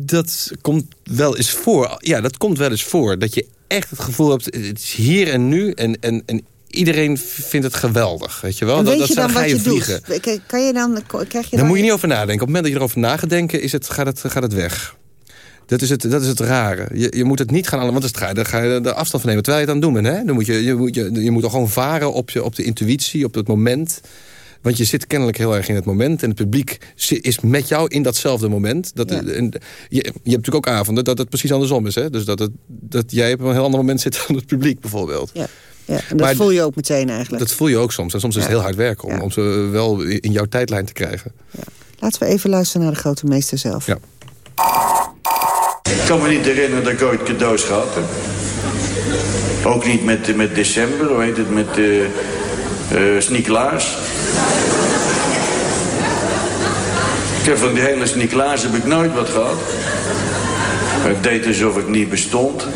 dat komt wel eens voor. Ja, dat komt wel eens voor. Dat je echt het gevoel hebt, het is hier en nu. En, en, en iedereen vindt het geweldig, weet je wel? En weet dat, je dat dan ga wat je vliegen. doet? Kan je dan, krijg je Daar moet je niet over nadenken. Op het moment dat je erover na gaat denken, is het, gaat, het, gaat het weg. Dat is het, dat is het rare. Je, je moet het niet gaan... Want dan ga je de afstand van nemen. Terwijl je het aan het doen bent. Hè? Dan moet je, je, moet, je, je moet er gewoon varen op, je, op de intuïtie, op het moment... Want je zit kennelijk heel erg in het moment. En het publiek is met jou in datzelfde moment. Dat, ja. en je, je hebt natuurlijk ook avonden dat het precies andersom is. Hè? Dus dat, het, dat jij op een heel ander moment zit dan het publiek bijvoorbeeld. Ja. Ja, en dat maar, voel je ook meteen eigenlijk. Dat voel je ook soms. En soms is het heel hard werken om, ja. om ze wel in jouw tijdlijn te krijgen. Ja. Laten we even luisteren naar de grote meester zelf. Ja. Ik kan me niet herinneren dat ik ooit cadeaus gehad heb. Ook niet met, met december, hoe heet het, met... Uh, uh, Sniklaas. Ik heb van die hele Sniklaas heb ik nooit wat gehad. Ik deed alsof ik niet bestond.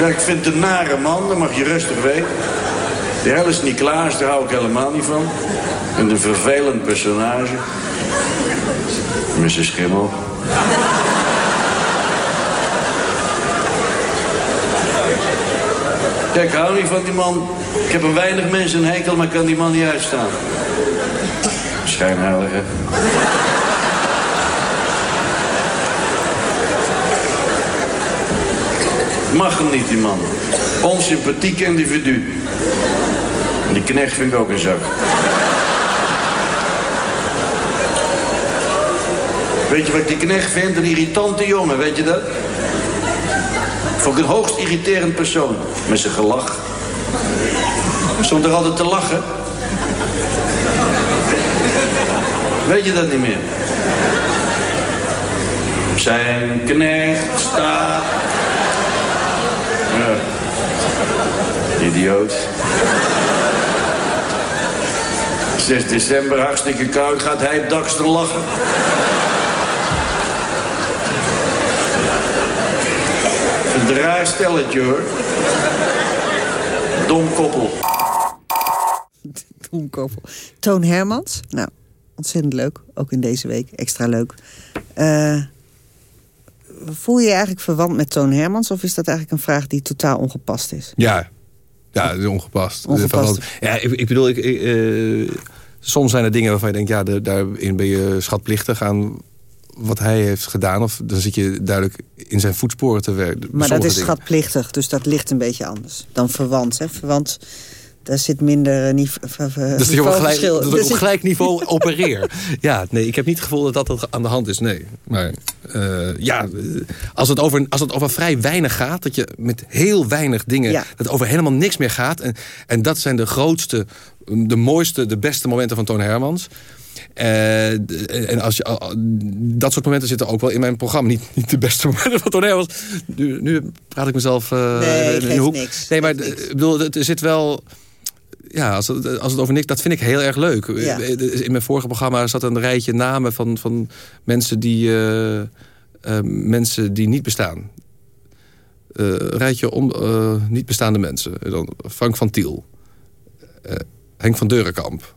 Ja, ik vind het een nare man, dat mag je rustig weten. Die hele Sniklaas, daar hou ik helemaal niet van. En een vervelend personage. Mrs. Schimmel. Kijk, ik hou niet van die man. Ik heb een weinig mensen een hekel, maar kan die man niet uitstaan. Schijnheilige. Mag hem niet, die man. Onsympathiek individu. En die knecht vind ik ook een zak. Weet je wat ik die knecht vind? Een irritante jongen, weet je dat? Ik een hoogst irriterend persoon. Met zijn gelach. Stond er altijd te lachen. Weet je dat niet meer? Zijn knecht staat... Ja. Idioot. 6 december, hartstikke koud, gaat hij het dakste lachen. Een raar stelletje hoor. Dom koppel. Groenkoppel. Toon Hermans. Nou, ontzettend leuk. Ook in deze week. Extra leuk. Eh, voel je je eigenlijk verwant met Toon Hermans? Of is dat eigenlijk een vraag die totaal ongepast is? Ja, ja dat is ongepast. Ongepast. Ja, ik, ik bedoel, ik, ik, eh, soms zijn er dingen waarvan je denkt... ja, de- daarin ben je schatplichtig aan wat hij heeft gedaan. Of dan zit je duidelijk in zijn voetsporen te werken. Maar dat is schatplichtig, dus dat ligt een beetje anders dan verwant. Hè? Verwant, daar zit minder nive- v- v- Dus dat je op gelijk, dat Er op gelijk niveau opereer. Ja, nee, ik heb niet het gevoel dat dat aan de hand is, nee. Maar eh, ja, als het, over, als het over vrij weinig gaat... dat je met heel weinig dingen... Ja. dat over helemaal niks meer gaat... En, en dat zijn de grootste, de mooiste, de beste momenten van Toon Hermans... Eh, en als je, dat soort momenten zitten ook wel in mijn programma. Niet, niet de beste momenten van Toon Hermans. Nu, nu praat ik mezelf eh, Nee, in de hoek. niks, Nee, maar ik bedoel, er zit wel ja, als het, als het over niks... Dat vind ik heel erg leuk. Ja. In mijn vorige programma zat een rijtje namen van, van mensen, die, eh, eh, mensen die niet bestaan. Eh, een rijtje om, eh, niet bestaande mensen. En Dan Frank van Tiel. Eh, Henk van Deurenkamp.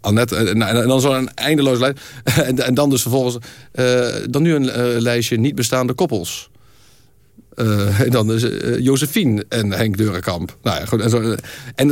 Annette, en, en, en dan zo'n eindeloos lijst. en, en dan dus vervolgens... eh, dan nu een eh, lijstje niet bestaande koppels. Eh, en dan eh, Josephine en Henk Deurenkamp. Nou ja, goed. En, zo, en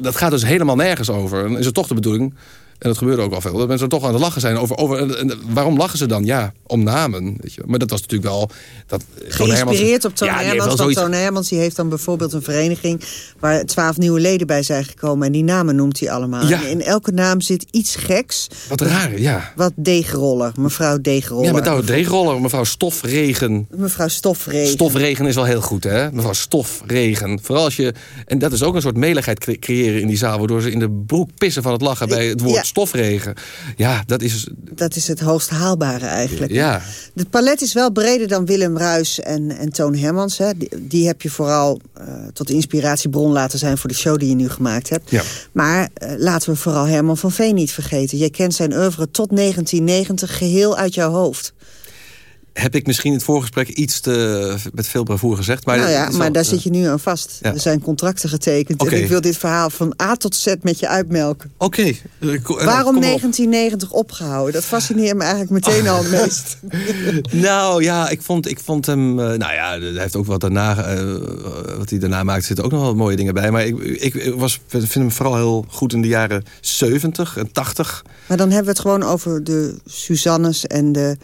dat gaat dus helemaal nergens over. En is het toch de bedoeling... En dat gebeurde ook wel veel. Dat mensen toch aan het lachen zijn over... over en, waarom lachen ze dan? Ja, om namen. Weet je. Maar dat was natuurlijk wel... Dat, Geïnspireerd op Toon Ja, Hermans. Want zoiets- Toon Hermans die heeft dan bijvoorbeeld een vereniging... waar twaalf nieuwe leden bij zijn gekomen. En die namen noemt hij allemaal. Ja. En in elke naam zit iets geks. Wat raar, ja. Wat deegroller. Mevrouw deegroller. Ja, met nou, deegroller, mevrouw Stofregen. Mevrouw Stofregen. Stofregen is wel heel goed, hè? Mevrouw Stofregen. Vooral als je... En dat is ook een soort meligheid cre- creëren in die zaal... waardoor ze in de broek pissen van het lachen bij het woord Ja. Stofregen. Ja, dat is... Dat is het hoogst haalbare eigenlijk. Ja. Het palet is wel breder dan Willem Ruis en, en Toon Hermans. Hè. Die, die heb je vooral eh, tot inspiratiebron laten zijn... voor de show die je nu gemaakt hebt. Ja. Maar eh, laten we vooral Herman van Veen niet vergeten. Jij kent zijn oeuvre tot 1990 geheel uit jouw hoofd. Heb ik misschien in het voorgesprek iets te, met veel bravoer gezegd. Maar nou ja, maar daar eh, zit je nu aan vast. ja. Er zijn contracten getekend. En ik wil dit verhaal van A tot Z met je uitmelken. Oké. Eh, Waarom maar op. 1990 opgehouden? Dat fascineert me eigenlijk meteen al het meest. Nou ja, ik vond, ik vond hem... eh, nou ja, hij heeft ook wat daarna... wat hij daarna maakt, zitten ook nog wel mooie dingen bij. Maar ik, ik, ik was, vind hem vooral heel goed in de jaren 70 en 80. Maar dan hebben we het gewoon over de Suzannes en de...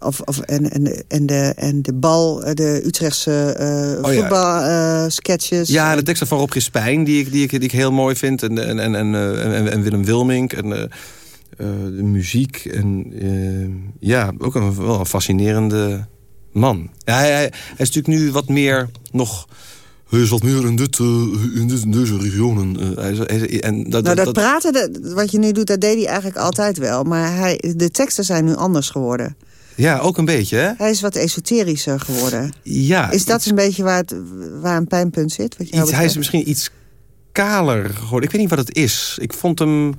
Of, of, en, en, de, en, de, en de bal, eh, de Utrechtse eh Oh ja. voetbalsketches. Ja, de teksten van Rob Gispijn, die ik, die ik, die ik heel mooi vind. En, en, en, en, eh, en, en Willem Wilmink. En eh, eh, de muziek. En eh, ja, ook een, wel een fascinerende man. Ja, hij, hij, hij is natuurlijk nu wat meer nog... Hij is wat meer in, dit, eh, in, dit, in deze regionen. eh, hij is- hij is- en dat, nou, dat, dat- praten, dat, wat je nu doet, dat deed hij eigenlijk altijd wel. Maar hij, de teksten zijn nu anders geworden. Ja, ook een beetje, hè? Hij is wat esoterischer geworden. Ja, Is dat een beetje waar, het, waar een pijnpunt zit? Wat iets, hij is misschien iets kaler geworden. Ik weet niet wat het is. Ik vond hem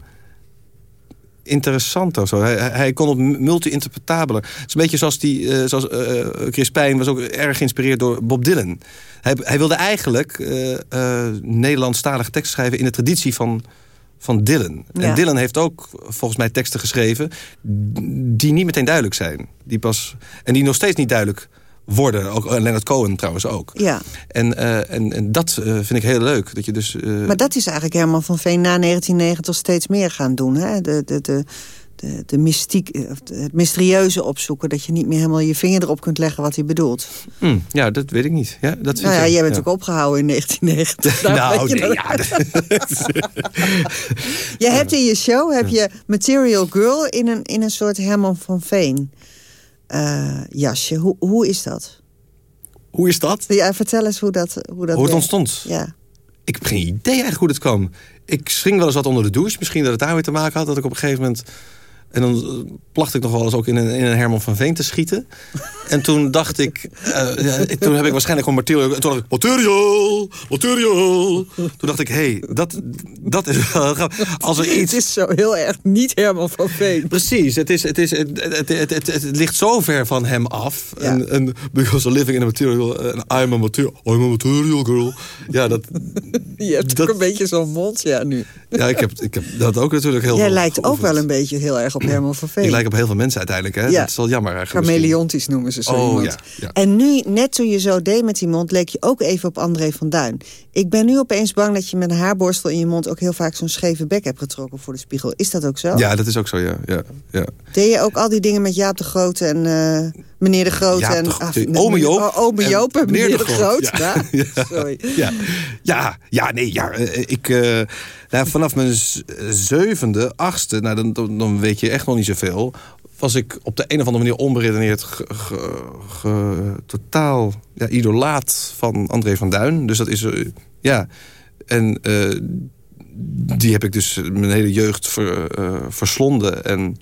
interessant of zo. Hij, hij- kon op multi-interpretabeler. Het is een beetje zoals, die, eh, zoals eh, Chris Pijn was ook erg geïnspireerd door Bob Dylan. Hij, hij wilde eigenlijk eh, Nederlandstalige teksten schrijven in de traditie van, van Dylan. Ja. En Dylan heeft ook volgens mij teksten geschreven die niet meteen duidelijk zijn. Die pas, en die nog steeds niet duidelijk worden. Ook eh, Leonard Cohen trouwens ook. Ja, En, eh, en, en dat eh, vind ik heel leuk. Dat je dus, maar dat is eigenlijk Herman van Veen na 1990 steeds meer gaan doen. Hè? De, de, de, de, de mystiek, eh, het mysterieuze opzoeken. Dat je niet meer helemaal je vinger erop kunt leggen wat hij bedoelt. hm, ja, dat weet ik niet. Ja, dat vind Nou ja, je- jij bent ja. ook opgehouden in 1990. Daar Nou, nee, ja. Je hebt in je show heb je Material Girl in een, in een soort Herman van Veen eh, jasje. Hoe, hoe is dat? Hoe is dat? Ja, vertel eens hoe dat, hoe dat Hoe het ontstond? Ja. Ik heb geen idee eigenlijk hoe dat kwam. Ik schring wel eens wat onder de douche. Misschien dat het daarmee te maken had dat ik op een gegeven moment... En dan eh, placht ik nog wel eens ook in een, in een Herman van Veen te schieten. En toen dacht ik... eh, ja, toen heb ik waarschijnlijk gewoon material... En toen dacht ik, material, material. Toen dacht ik, hé, hey, dat, dat is wel grappig. Als er iets... Het is zo heel erg niet Herman van Veen. Precies, het, is, het, is, het, het, het, het, het ligt zo ver van hem af. En, en because I'm living in a material... And I'm a material, I'm a material girl. Ja, dat... Je hebt ook een beetje zo'n mond, ja, nu. Ja, ik heb, ik heb dat ook natuurlijk heel Jij lijkt ook wel een beetje heel erg op Herman van Veen. Ik lijk op heel veel mensen uiteindelijk, hè? Ja. Dat is wel jammer eigenlijk. Chameleontisch noemen ze zo Oh, iemand. ja, ja. En nu, net toen je zo deed met die mond, leek je ook even op André van Duin. Ik ben nu opeens bang dat je met een haarborstel in je mond... ook heel vaak zo'n scheve bek hebt getrokken voor de spiegel. Is dat ook zo? Ja, dat is ook zo, ja. ja, ja. Deed je ook al die dingen met Jaap de Grote en eh, meneer de? Jaap en, de ah, nee, ome Joop oh, ome en Joop en meneer, de, Groot. Ja. Ja. Ja. Sorry. Ja, ja, ja, nee, ja. eh, Ik, eh, nou, vanaf mijn zevende, achtste, nou, dan, dan, dan weet je echt nog niet zoveel... was ik op de een of andere manier onberedeneerd ge- ge- ge- totaal ja, idolaat van André van Duin. Dus dat is, eh, ja... En eh, die heb ik dus mijn hele jeugd ver, eh, verslonden. En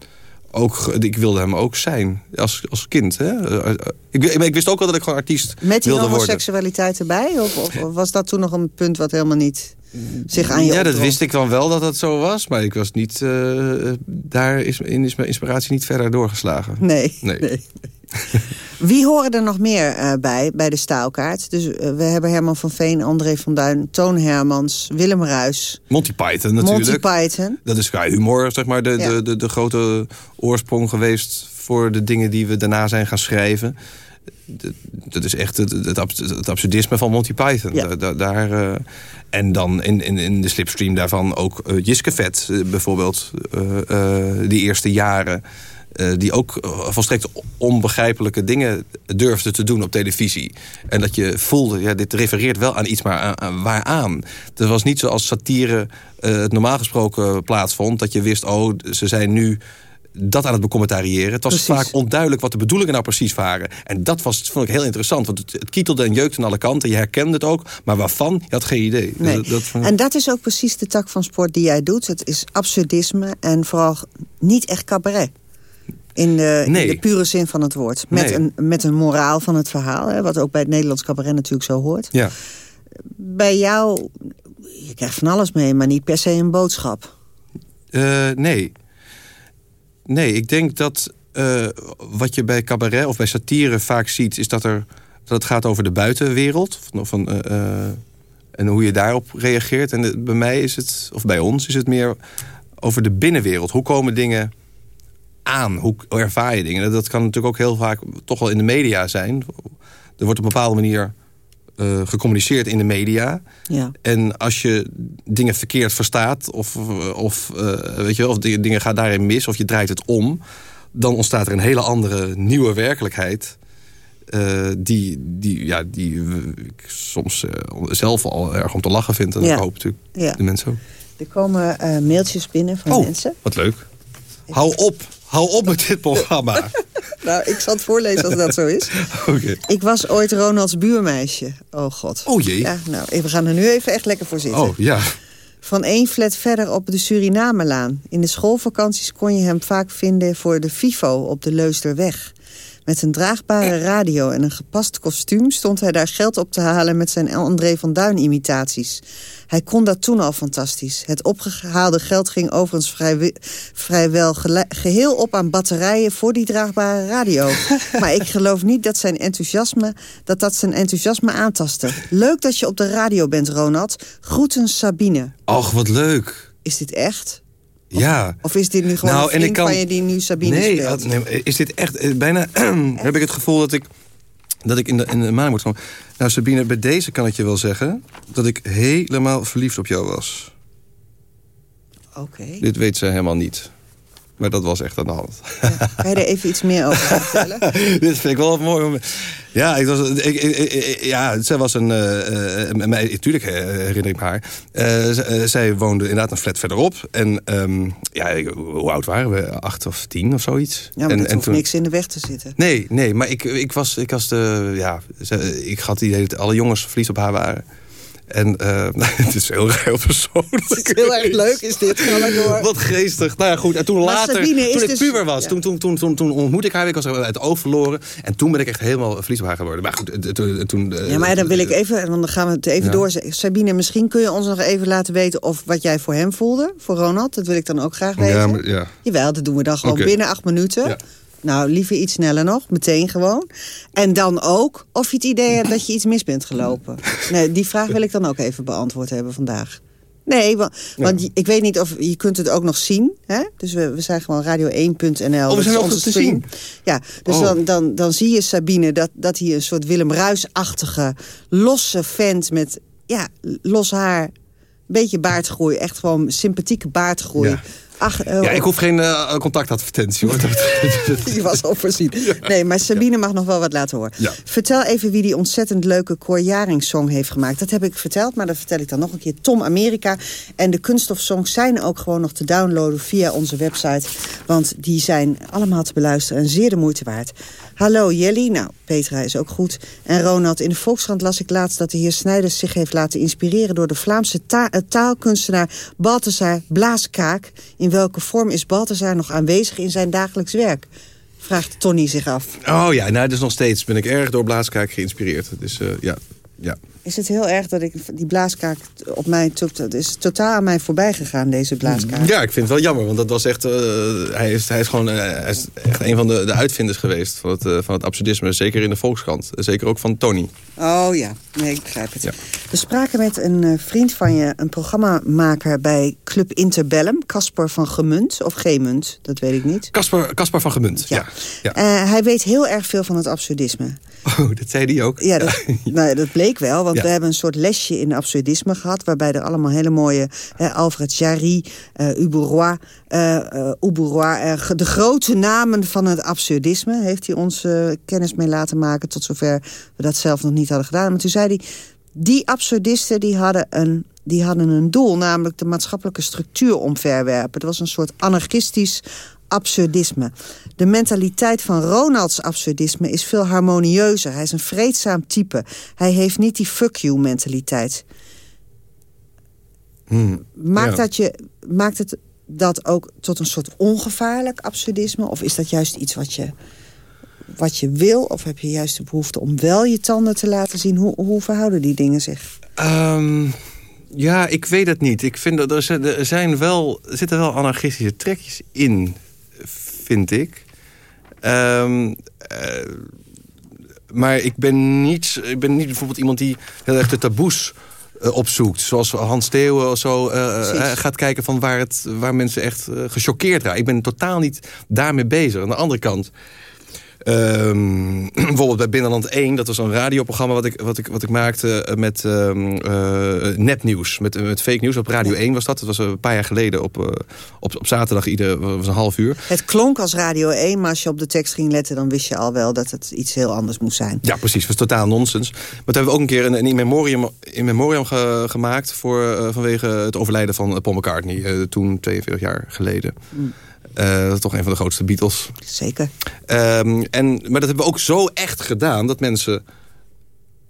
ook, ik wilde hem ook zijn als, als kind. Hè? Eh, eh, Ik, ik, wist ook wel dat ik gewoon artiest Met die wilde worden. homoseksualiteit erbij? Of, of, of was dat toen nog een punt wat helemaal niet zich aan je Ja, dat wist ik dan wel dat dat zo was. Maar ik was niet, eh, daar is, in is mijn inspiratie niet verder doorgeslagen. Nee, Nee. nee. Wie horen er nog meer eh, bij, bij de staalkaart? Dus eh, we hebben Herman van Veen, André van Duin, Toon Hermans, Willem Ruis, Monty Python natuurlijk. Monty Python. Dat is qua humor, zeg maar, de, Ja. de, de, de grote oorsprong geweest... voor de dingen die we daarna zijn gaan schrijven. Dat- is echt het, het, abs- het absurdisme van Monty Python. Ja. Da- da- daar, eh, en dan in, in, in de slipstream daarvan ook eh, Jiske Vet, bijvoorbeeld. die eerste jaren. Eh, die ook eh, volstrekt onbegrijpelijke dingen durfde te doen op televisie. En dat je voelde, ja, dit refereert wel aan iets, maar aan, aan waaraan. Het was niet zoals satire eh, het normaal gesproken plaatsvond... dat je wist, oh, ze zijn nu dat aan het becommentariëren. Het was Precies. vaak onduidelijk wat de bedoelingen nou precies waren. En dat was, vond ik heel interessant. Want het, het kietelde en jeukte aan alle kanten. Je herkende het ook. Maar waarvan? Je had geen idee. Nee. Dat, dat vond ik- En dat is ook precies de tak van sport die jij doet. Het is absurdisme en vooral niet echt cabaret. In de, in de pure zin van het woord. Met, Nee. een, met een moraal van het verhaal. Hè, wat ook bij het Nederlands cabaret natuurlijk zo hoort. Ja. Bij jou, je krijgt van alles mee, maar niet per se een boodschap. Eh, nee. Nee, ik denk dat eh, wat je bij cabaret of bij satire vaak ziet... is dat, er, dat het gaat over de buitenwereld. Van, van, eh, en hoe je daarop reageert. En de- bij mij is het, of bij ons, is het meer over de binnenwereld. Hoe komen dingen aan? Hoe ervaar je dingen? Dat kan natuurlijk ook heel vaak toch wel in de media zijn. Er wordt op een bepaalde manier eh, gecommuniceerd in de media. Ja. En als je dingen verkeerd verstaat, of, of, eh, weet je wel, of die- dingen gaan daarin mis, of je draait het om, dan ontstaat er een hele andere nieuwe werkelijkheid. eh, die, die, ja, die ik soms zelf al erg om te lachen vind. En Ja. ik hoop natuurlijk Ja. de mensen ook. Er komen mailtjes binnen van Oh, mensen. wat leuk. Hou op. Hou op met dit programma. Nou, ik zal het voorlezen als dat zo is. Oké. Ik was ooit Ronalds buurmeisje. Oh god. Oh jee. Ja, nou, we gaan er nu even echt lekker voor zitten. Oh, ja. Van één flat verder op de Surinamelaan. In de schoolvakanties kon je hem vaak vinden voor de FIFO op de Leusderweg. Met een draagbare radio en een gepast kostuum stond hij daar geld op te halen met zijn André van Duin imitaties. Hij kon dat toen al fantastisch. Het opgehaalde geld ging overigens vrij, vrijwel geheel op aan batterijen voor die draagbare radio. maar ik geloof niet dat, zijn enthousiasme, dat dat zijn enthousiasme aantastte. Leuk dat je op de radio bent, Ronald. Groeten Sabine. Och, wat leuk. Is dit echt? Ja. Of is dit nu gewoon Nou, een en ik vriend kan- van je die nu Sabine nee, speelt? nee, is dit echt... eh, Bijna heb ik het gevoel dat ik, dat ik in de, in de maan moet komen. Nou, Sabine, bij deze kan ik je wel zeggen... dat ik helemaal verliefd op jou was. Oké. Dit weet ze helemaal niet. Maar dat was echt aan de hand. Kan je er even iets meer over vertellen? Dit vind ik wel mooi. om- Ja, ik was, ik, ik- ik- ja zij was een... mij, natuurlijk eh, herinner ik me haar. Zij woonde inderdaad een flat verderop. En ehm, ja, hoe oud waren we? Acht of tien of zoiets. Ja, maar en, dat en hoeft toen- niks in de weg te zitten. Nee, nee, maar ik, ik was, ik was de, ja, ik had het idee dat alle jongens verliefd op haar waren. En eh, het is heel, heel persoonlijk. Het is heel erg leuk is dit. Ga maar door. Wat geestig. Nou ja, goed. En toen Maar later, Sabine toen ik dus- puber was, ja. toen, toen, toen, toen, toen ontmoette ik haar. Ik was uit het oog verloren. En toen ben ik echt helemaal verliefd op haar geworden. Maar goed, toen... toen eh, Ja, maar dan wil ik even, want dan gaan we het even Ja. door. Sabine, misschien kun je ons nog even laten weten of wat jij voor hem voelde, voor Ronald. Dat wil ik dan ook graag weten. Ja, maar, ja. Jawel, dat doen we dan gewoon binnen acht minuten. Nou, liever iets sneller nog, meteen gewoon. En dan ook of je het idee hebt dat je iets mis bent gelopen. Nee, die vraag wil ik dan ook even beantwoord hebben vandaag. Nee, want, want ik weet niet of je kunt het ook nog zien. Hè? Dus we, we zijn gewoon radio1.nl. Oh, we zijn ook te stream. zien? Ja, dus Oh. dan, dan, dan zie je Sabine dat, dat hij een soort Willem Ruis-achtige, losse vent met ja, los haar, beetje baardgroei, echt gewoon sympathieke baardgroei. Ja. Ach, eh, Ja, ik hoef geen eh, contactadvertentie hoor. Die was al voorzien. Nee, maar Sabine mag nog wel wat laten horen. Ja. Vertel even wie die ontzettend leuke Cor Jarings song heeft gemaakt. Dat heb ik verteld, maar dat vertel ik dan nog een keer. Tom Amerika. En de kunststofsongs zijn ook gewoon nog te downloaden via onze website. Want die zijn allemaal te beluisteren en zeer de moeite waard. Hallo Jelly. Nou, Petra is ook goed. En Ronald, in de Volkskrant las ik laatst dat de heer Snijders zich heeft laten inspireren... door de Vlaamse eh, taalkunstenaar Balthasar Blaaskaak. In welke vorm is Balthasar nog aanwezig in zijn dagelijks werk? Vraagt Tony zich af. Oh ja, nou, dus nog steeds ben ik erg door Blaaskaak geïnspireerd. Dus eh, ja, ja. Is het heel erg dat ik die blaaskaak op mij... Het is totaal aan mij voorbij gegaan, deze blaaskaak. Ja, ik vind het wel jammer, want dat was echt. eh, hij, is, hij is gewoon eh, hij is echt een van de, de uitvinders geweest van het, eh, van het absurdisme. Zeker in de Volkskrant. Zeker ook van Tony. Oh ja, nee, ik begrijp het. We spraken met een vriend van je, een programmamaker bij Club Interbellum. Casper van Gemunt, of Gemunt, dat weet ik niet. Caspar Caspar van Gemunt, ja. ja. Hij weet heel erg veel van het absurdisme. Oh, dat zei hij ook. Ja, dat, nou, dat bleek wel, want Ja. we hebben een soort lesje in absurdisme gehad... waarbij er allemaal hele mooie hè, Alfred Jarry, eh, Uberoy, eh, ge- de grote namen van het absurdisme... heeft hij ons kennis mee laten maken, tot zover we dat zelf nog niet hadden gedaan. Maar toen zei hij, die absurdisten die hadden een... Die hadden een doel, namelijk de maatschappelijke structuur omverwerpen. Het was een soort anarchistisch absurdisme. De mentaliteit van Ronalds absurdisme is veel harmonieuzer. Hij is een vreedzaam type. Hij heeft niet die fuck you mentaliteit. Maakt, ja. dat je, maakt het dat ook tot een soort ongevaarlijk absurdisme? Of is dat juist iets wat je, wat je wil? Of heb je juist de behoefte om wel je tanden te laten zien? Hoe, hoe verhouden die dingen zich? Ehm, ja, ik weet het niet. Ik vind dat er, zijn- er zijn wel, er zitten wel anarchistische trekjes in, vind ik. Ehm, eh, maar ik ben, niet, ik ben niet bijvoorbeeld iemand die heel erg de taboes eh, opzoekt. Zoals Hans Theeuwen of zo eh, gaat kijken van waar, het, waar mensen echt eh, gechoqueerd raken. Ik ben totaal niet daarmee bezig. Aan de andere kant... Ehm, bijvoorbeeld bij Binnenland 1, dat was een radioprogramma wat ik, wat ik, wat ik maakte eh, met ehm, eh, nepnieuws. Met, met fake nieuws op Radio 1 was dat. Dat was een paar jaar geleden op, eh, op, op zaterdag, ieder was een half uur. Het klonk als Radio 1, maar als je op de tekst ging letten... dan wist je al wel dat het iets heel anders moest zijn. Ja, precies. Het was totaal nonsens. Maar toen hebben we ook een keer een, een in memoriam, in memoriam ge- gemaakt... Voor, eh, vanwege het overlijden van eh, Paul McCartney. eh, toen 42 jaar geleden. Mm. Eh, dat is toch een van de grootste Beatles. Zeker. Ehm, en, maar dat hebben we ook zo echt gedaan... dat mensen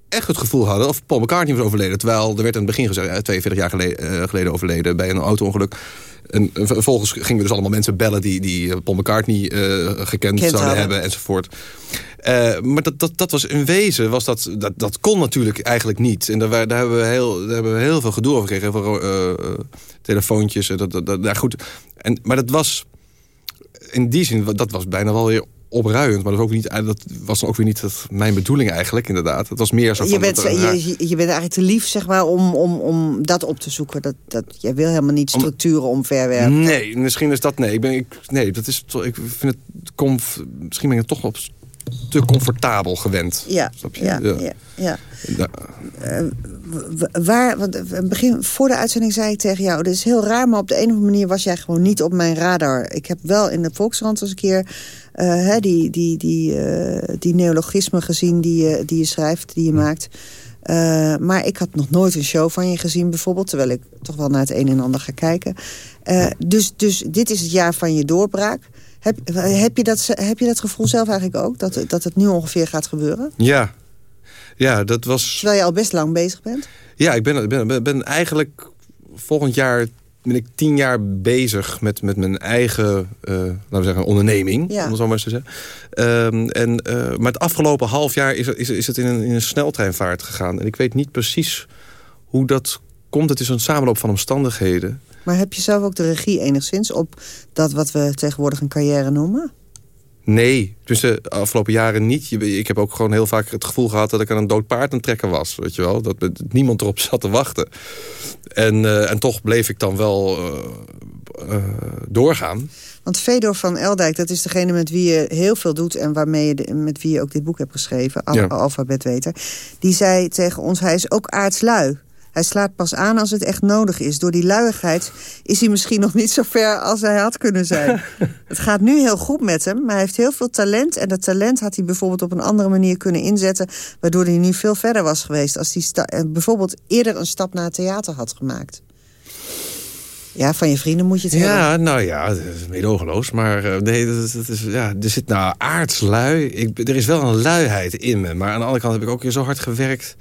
echt het gevoel hadden of Paul McCartney was overleden. Terwijl er werd in het begin gezegd... eh, 42 jaar geleden, eh, geleden overleden bij een auto-ongeluk. En eh, vervolgens gingen we dus allemaal mensen bellen... die, die eh, Paul McCartney eh, gekend Kent zouden hadden. hebben enzovoort. Eh, maar dat, dat, dat was in wezen, was dat, dat, dat kon natuurlijk eigenlijk niet. En daar, daar, hebben, we heel, daar hebben we heel veel gedoe over gekregen. Heel veel eh, eh, telefoontjes. en Dat, dat, dat, nou goed. En, maar dat was in die zin, dat was bijna wel weer opruiend. Maar dat, was ook niet, dat was ook weer niet dat, mijn bedoeling eigenlijk, inderdaad. Het was meer zo van... Je bent, er je, je bent eigenlijk te lief zeg maar, om, om, om dat op te zoeken. Dat, dat, jij wil helemaal niet structuren omverwerpen. Nee, misschien is dat... Nee, ik ben, ik, nee dat is, ik vind het... Comf, misschien ben ik het toch wel te comfortabel gewend. Ja, Snap je? ja, ja. ja. Ja. Eh, w- waar, want het begin, voor de uitzending zei ik tegen jou... dit is heel raar, maar op de een of andere manier was jij gewoon niet op mijn radar. Ik heb wel in de Volkskrant eens een keer eh, hè, die, die, die, eh, die neologismen gezien die je, die je schrijft, die je maakt. Eh, maar ik had nog nooit een show van je gezien bijvoorbeeld... terwijl ik toch wel naar het een en ander ga kijken. Eh, dus, dus dit is het jaar van je doorbraak. Heb, heb, je dat, heb je dat gevoel zelf eigenlijk ook? Dat, dat het nu ongeveer gaat gebeuren? Ja. Ja, dat was... Terwijl je al best lang bezig bent. Ja, ik ben, ben, ben, eigenlijk volgend jaar ben ik tien jaar bezig met, met mijn eigen eh, laten we zeggen, onderneming. Ja. Om het zo maar eens te zeggen. Ehm, en, eh, maar het afgelopen half jaar is, is, is het in een, in een sneltreinvaart gegaan. En ik weet niet precies hoe dat komt. Het is een samenloop van omstandigheden. Maar heb je zelf ook de regie enigszins op dat wat we tegenwoordig een carrière noemen? Nee, dus de afgelopen jaren niet. Ik heb ook gewoon heel vaak het gevoel gehad dat ik aan een dood paard aan trekken was. Weet je wel? Dat niemand erop zat te wachten. En, eh, en toch bleef ik dan wel eh, eh, doorgaan. Want Fedor van Eldijk, dat is degene met wie je heel veel doet... en waarmee je de- met wie je ook dit boek hebt geschreven, Al Ja. Alfabetweter. Die zei tegen ons, hij is ook aardslui. Hij slaat pas aan als het echt nodig is. Door die luiigheid is hij misschien nog niet zo ver als hij had kunnen zijn. het gaat nu heel goed met hem, maar hij heeft heel veel talent. En dat talent had hij bijvoorbeeld op een andere manier kunnen inzetten... waardoor hij nu veel verder was geweest... als hij eh, bijvoorbeeld eerder een stap naar het theater had gemaakt. Ja, van je vrienden moet je het hebben. Ja, nou ja, meedogenloos. Maar eh, nee, dat, dat is, ja, er zit nou aardslui. Ik, er is wel een luiheid in me. Maar aan de andere kant heb ik ook weer zo hard gewerkt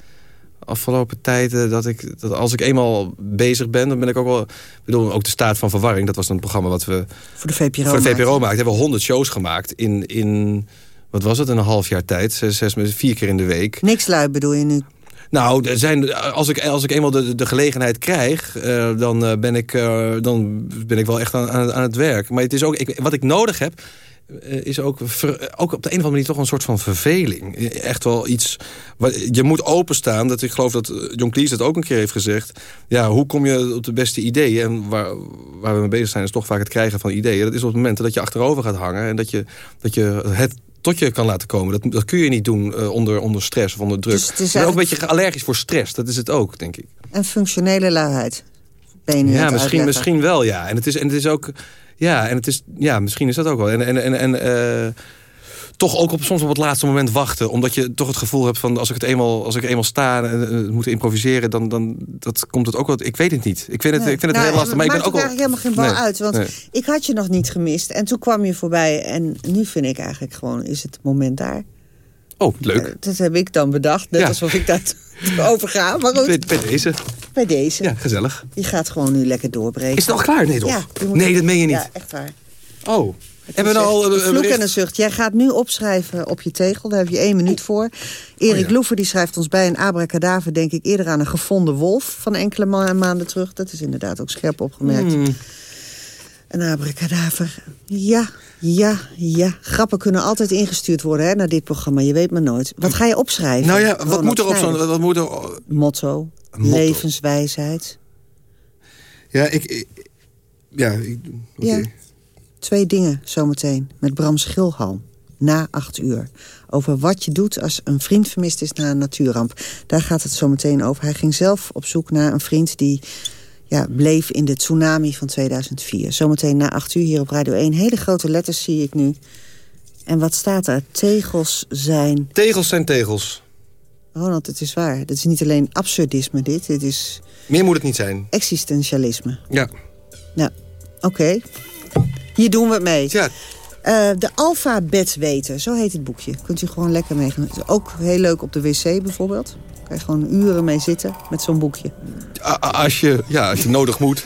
afgelopen tijden dat ik dat als ik eenmaal bezig ben, dan ben ik ook wel. Ik bedoel, ook de staat van verwarring. Dat was een programma wat we Voor de VPRO voor de VPRO maakte. maakten. Hebben we honderd shows gemaakt in, in wat was het, een half jaar tijd, zes, zes, vier keer in de week. Niks lui bedoel je nu? Nou, er zijn, als, ik, als ik eenmaal de, de gelegenheid krijg, eh, dan, eh, ben ik, eh, dan ben ik wel echt aan, aan, het werk. Maar het is ook, ik, wat ik nodig heb, is ook, ver- ook op de een of andere manier toch een soort van verveling. Echt wel iets. Je moet openstaan. Dat, ik geloof dat eh, John Cleese dat ook een keer heeft gezegd. Ja, hoe kom je op de beste ideeën? En waar, waar we mee bezig zijn, is toch vaak het krijgen van ideeën. Dat is op het moment dat je achterover gaat hangen en dat je, dat je het tot je kan laten komen. Dat, dat kun je niet doen eh, onder, onder stress of onder druk. Dus het is ook een beetje allergisch voor stress. Dat is het ook, denk ik. En functionele luiheid. Ben je Ja, misschien, uitleggen. misschien wel, ja. En het is, en het is ook... Ja, en het is, ja, misschien is dat ook wel. En, en, en, en eh, toch ook op, soms op het laatste moment wachten. Omdat je toch het gevoel hebt van... als ik het eenmaal, als ik eenmaal sta en eh, moet improviseren... Dan, dan dat komt het ook wel... Ik weet het niet. Ik vind het, Nee. ik vind het Nou, heel lastig. Maar ik ben ook eigenlijk helemaal geen bal Nee, uit. Want nee. ik had je nog niet gemist. En toen kwam je voorbij. En nu vind ik eigenlijk gewoon, is het moment daar. Oh, leuk. Eh, Dat heb ik dan bedacht. Net Ja. alsof ik daar over ga. Maar goed, Bij, bij deze. bij deze. Ja, gezellig. Je gaat gewoon nu lekker doorbreken. Is het al klaar? Nee, toch? Ja, Nee, dat meen je niet. Ja, echt waar. Oh. Het Hebben we nou al echt een- een een vloek en een zucht. Jij gaat nu opschrijven op je tegel. Daar heb je één minuut voor. Erik Oh ja. Loever die schrijft ons bij een abracadaver... denk ik eerder aan een gevonden wolf van enkele ma- maanden terug. Dat is inderdaad ook scherp opgemerkt. Hmm. Een abracadaver. Ja, ja, ja. Grappen kunnen altijd ingestuurd worden hè, naar dit programma. Je weet maar nooit. Wat ga je opschrijven? Nou ja, wat moet er op zo'n... Wat moet er, Motto, motto. levenswijsheid. ja, ik... ik- ja, ik. Ja. Twee dingen zometeen met Bram Schilhalm. Na acht uur. Over wat je doet als een vriend vermist is na een natuurramp. Daar gaat het zo meteen over. Hij ging zelf op zoek naar een vriend die ja, bleef in de tsunami van 2004. Zometeen na acht uur hier op Radio 1. Hele grote letters zie ik nu. En wat staat er? Tegels zijn... Tegels zijn tegels. Ronald, het is waar. Het is niet alleen absurdisme dit. Dit is Meer moet het niet zijn. existentialisme. Ja. Nou, oké. Hier doen we het mee. Ja. Eh, de zo heet het boekje. Kunt u gewoon lekker mee gaan. Is Ook heel leuk op de wc bijvoorbeeld. Kan je gewoon uren mee zitten met zo'n boekje. Als je, ja, als je nodig moet,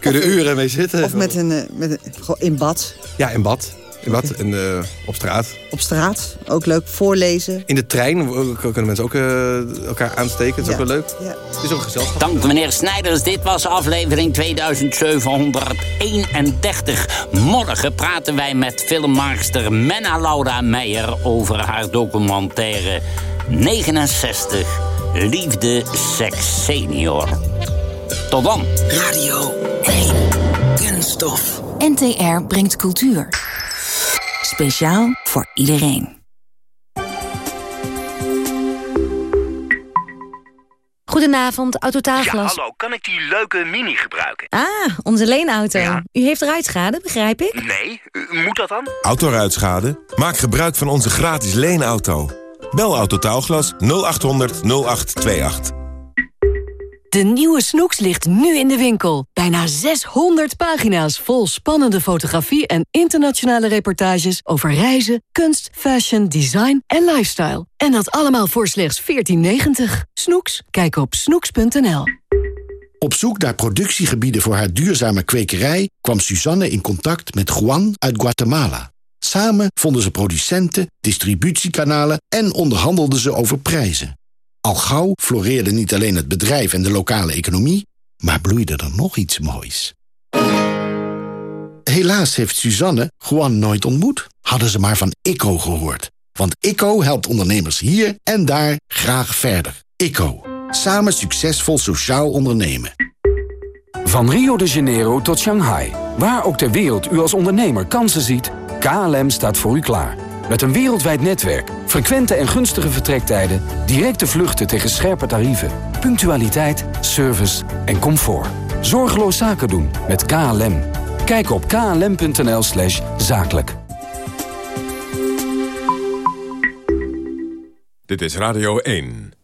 kun je er uren mee zitten. Of met een, eh, met een, gewoon in bad, Ja, in bad. In bad en eh, op straat. op straat. Ook leuk voorlezen. In de trein kunnen mensen ook eh, elkaar aansteken. Dat is Ja. ook wel leuk. Ja. Het is ook gezelschap. Dank meneer Snijders. Dit was aflevering 2731. Morgen praten wij met filmmaakster Menna Laura Meijer over haar documentaire 69 Liefde Seks Senior. Tot dan. Radio 1. Kunststof. NTR brengt cultuur. Speciaal voor iedereen. Goedenavond, Autotaalglas. Ja, hallo, kan ik die leuke mini gebruiken? Ah, onze leenauto. U heeft ruitschade, begrijp ik? Nee, u- moet dat dan? Autoruitschade? Maak gebruik van onze gratis leenauto. Bel Autotaalglas 0800 0828. De nieuwe Snoeks ligt nu in de winkel. Bijna 600 pagina's vol spannende fotografie en internationale reportages over reizen, kunst, fashion, design en lifestyle. En dat allemaal voor slechts 14,90. Snoeks? Kijk op snoeks.nl. Op zoek naar productiegebieden voor haar duurzame kwekerij... kwam Suzanne in contact met Juan uit Guatemala. Samen vonden ze producenten, distributiekanalen... en onderhandelden ze over prijzen. Al gauw floreerde niet alleen het bedrijf en de lokale economie... maar bloeide er nog iets moois. Helaas heeft Suzanne Juan nooit ontmoet. Hadden ze maar van ICO gehoord. Want ICO helpt ondernemers hier en daar graag verder. ICO. Samen succesvol sociaal ondernemen. Van Rio de Janeiro tot Shanghai. Waar ook ter wereld u als ondernemer kansen ziet... KLM staat voor u klaar. Met een wereldwijd netwerk, frequente en gunstige vertrektijden... directe vluchten tegen scherpe tarieven... punctualiteit, service en comfort. Zorgeloos zaken doen met KLM. Kijk op klm.nl slash zakelijk. Dit is Radio 1.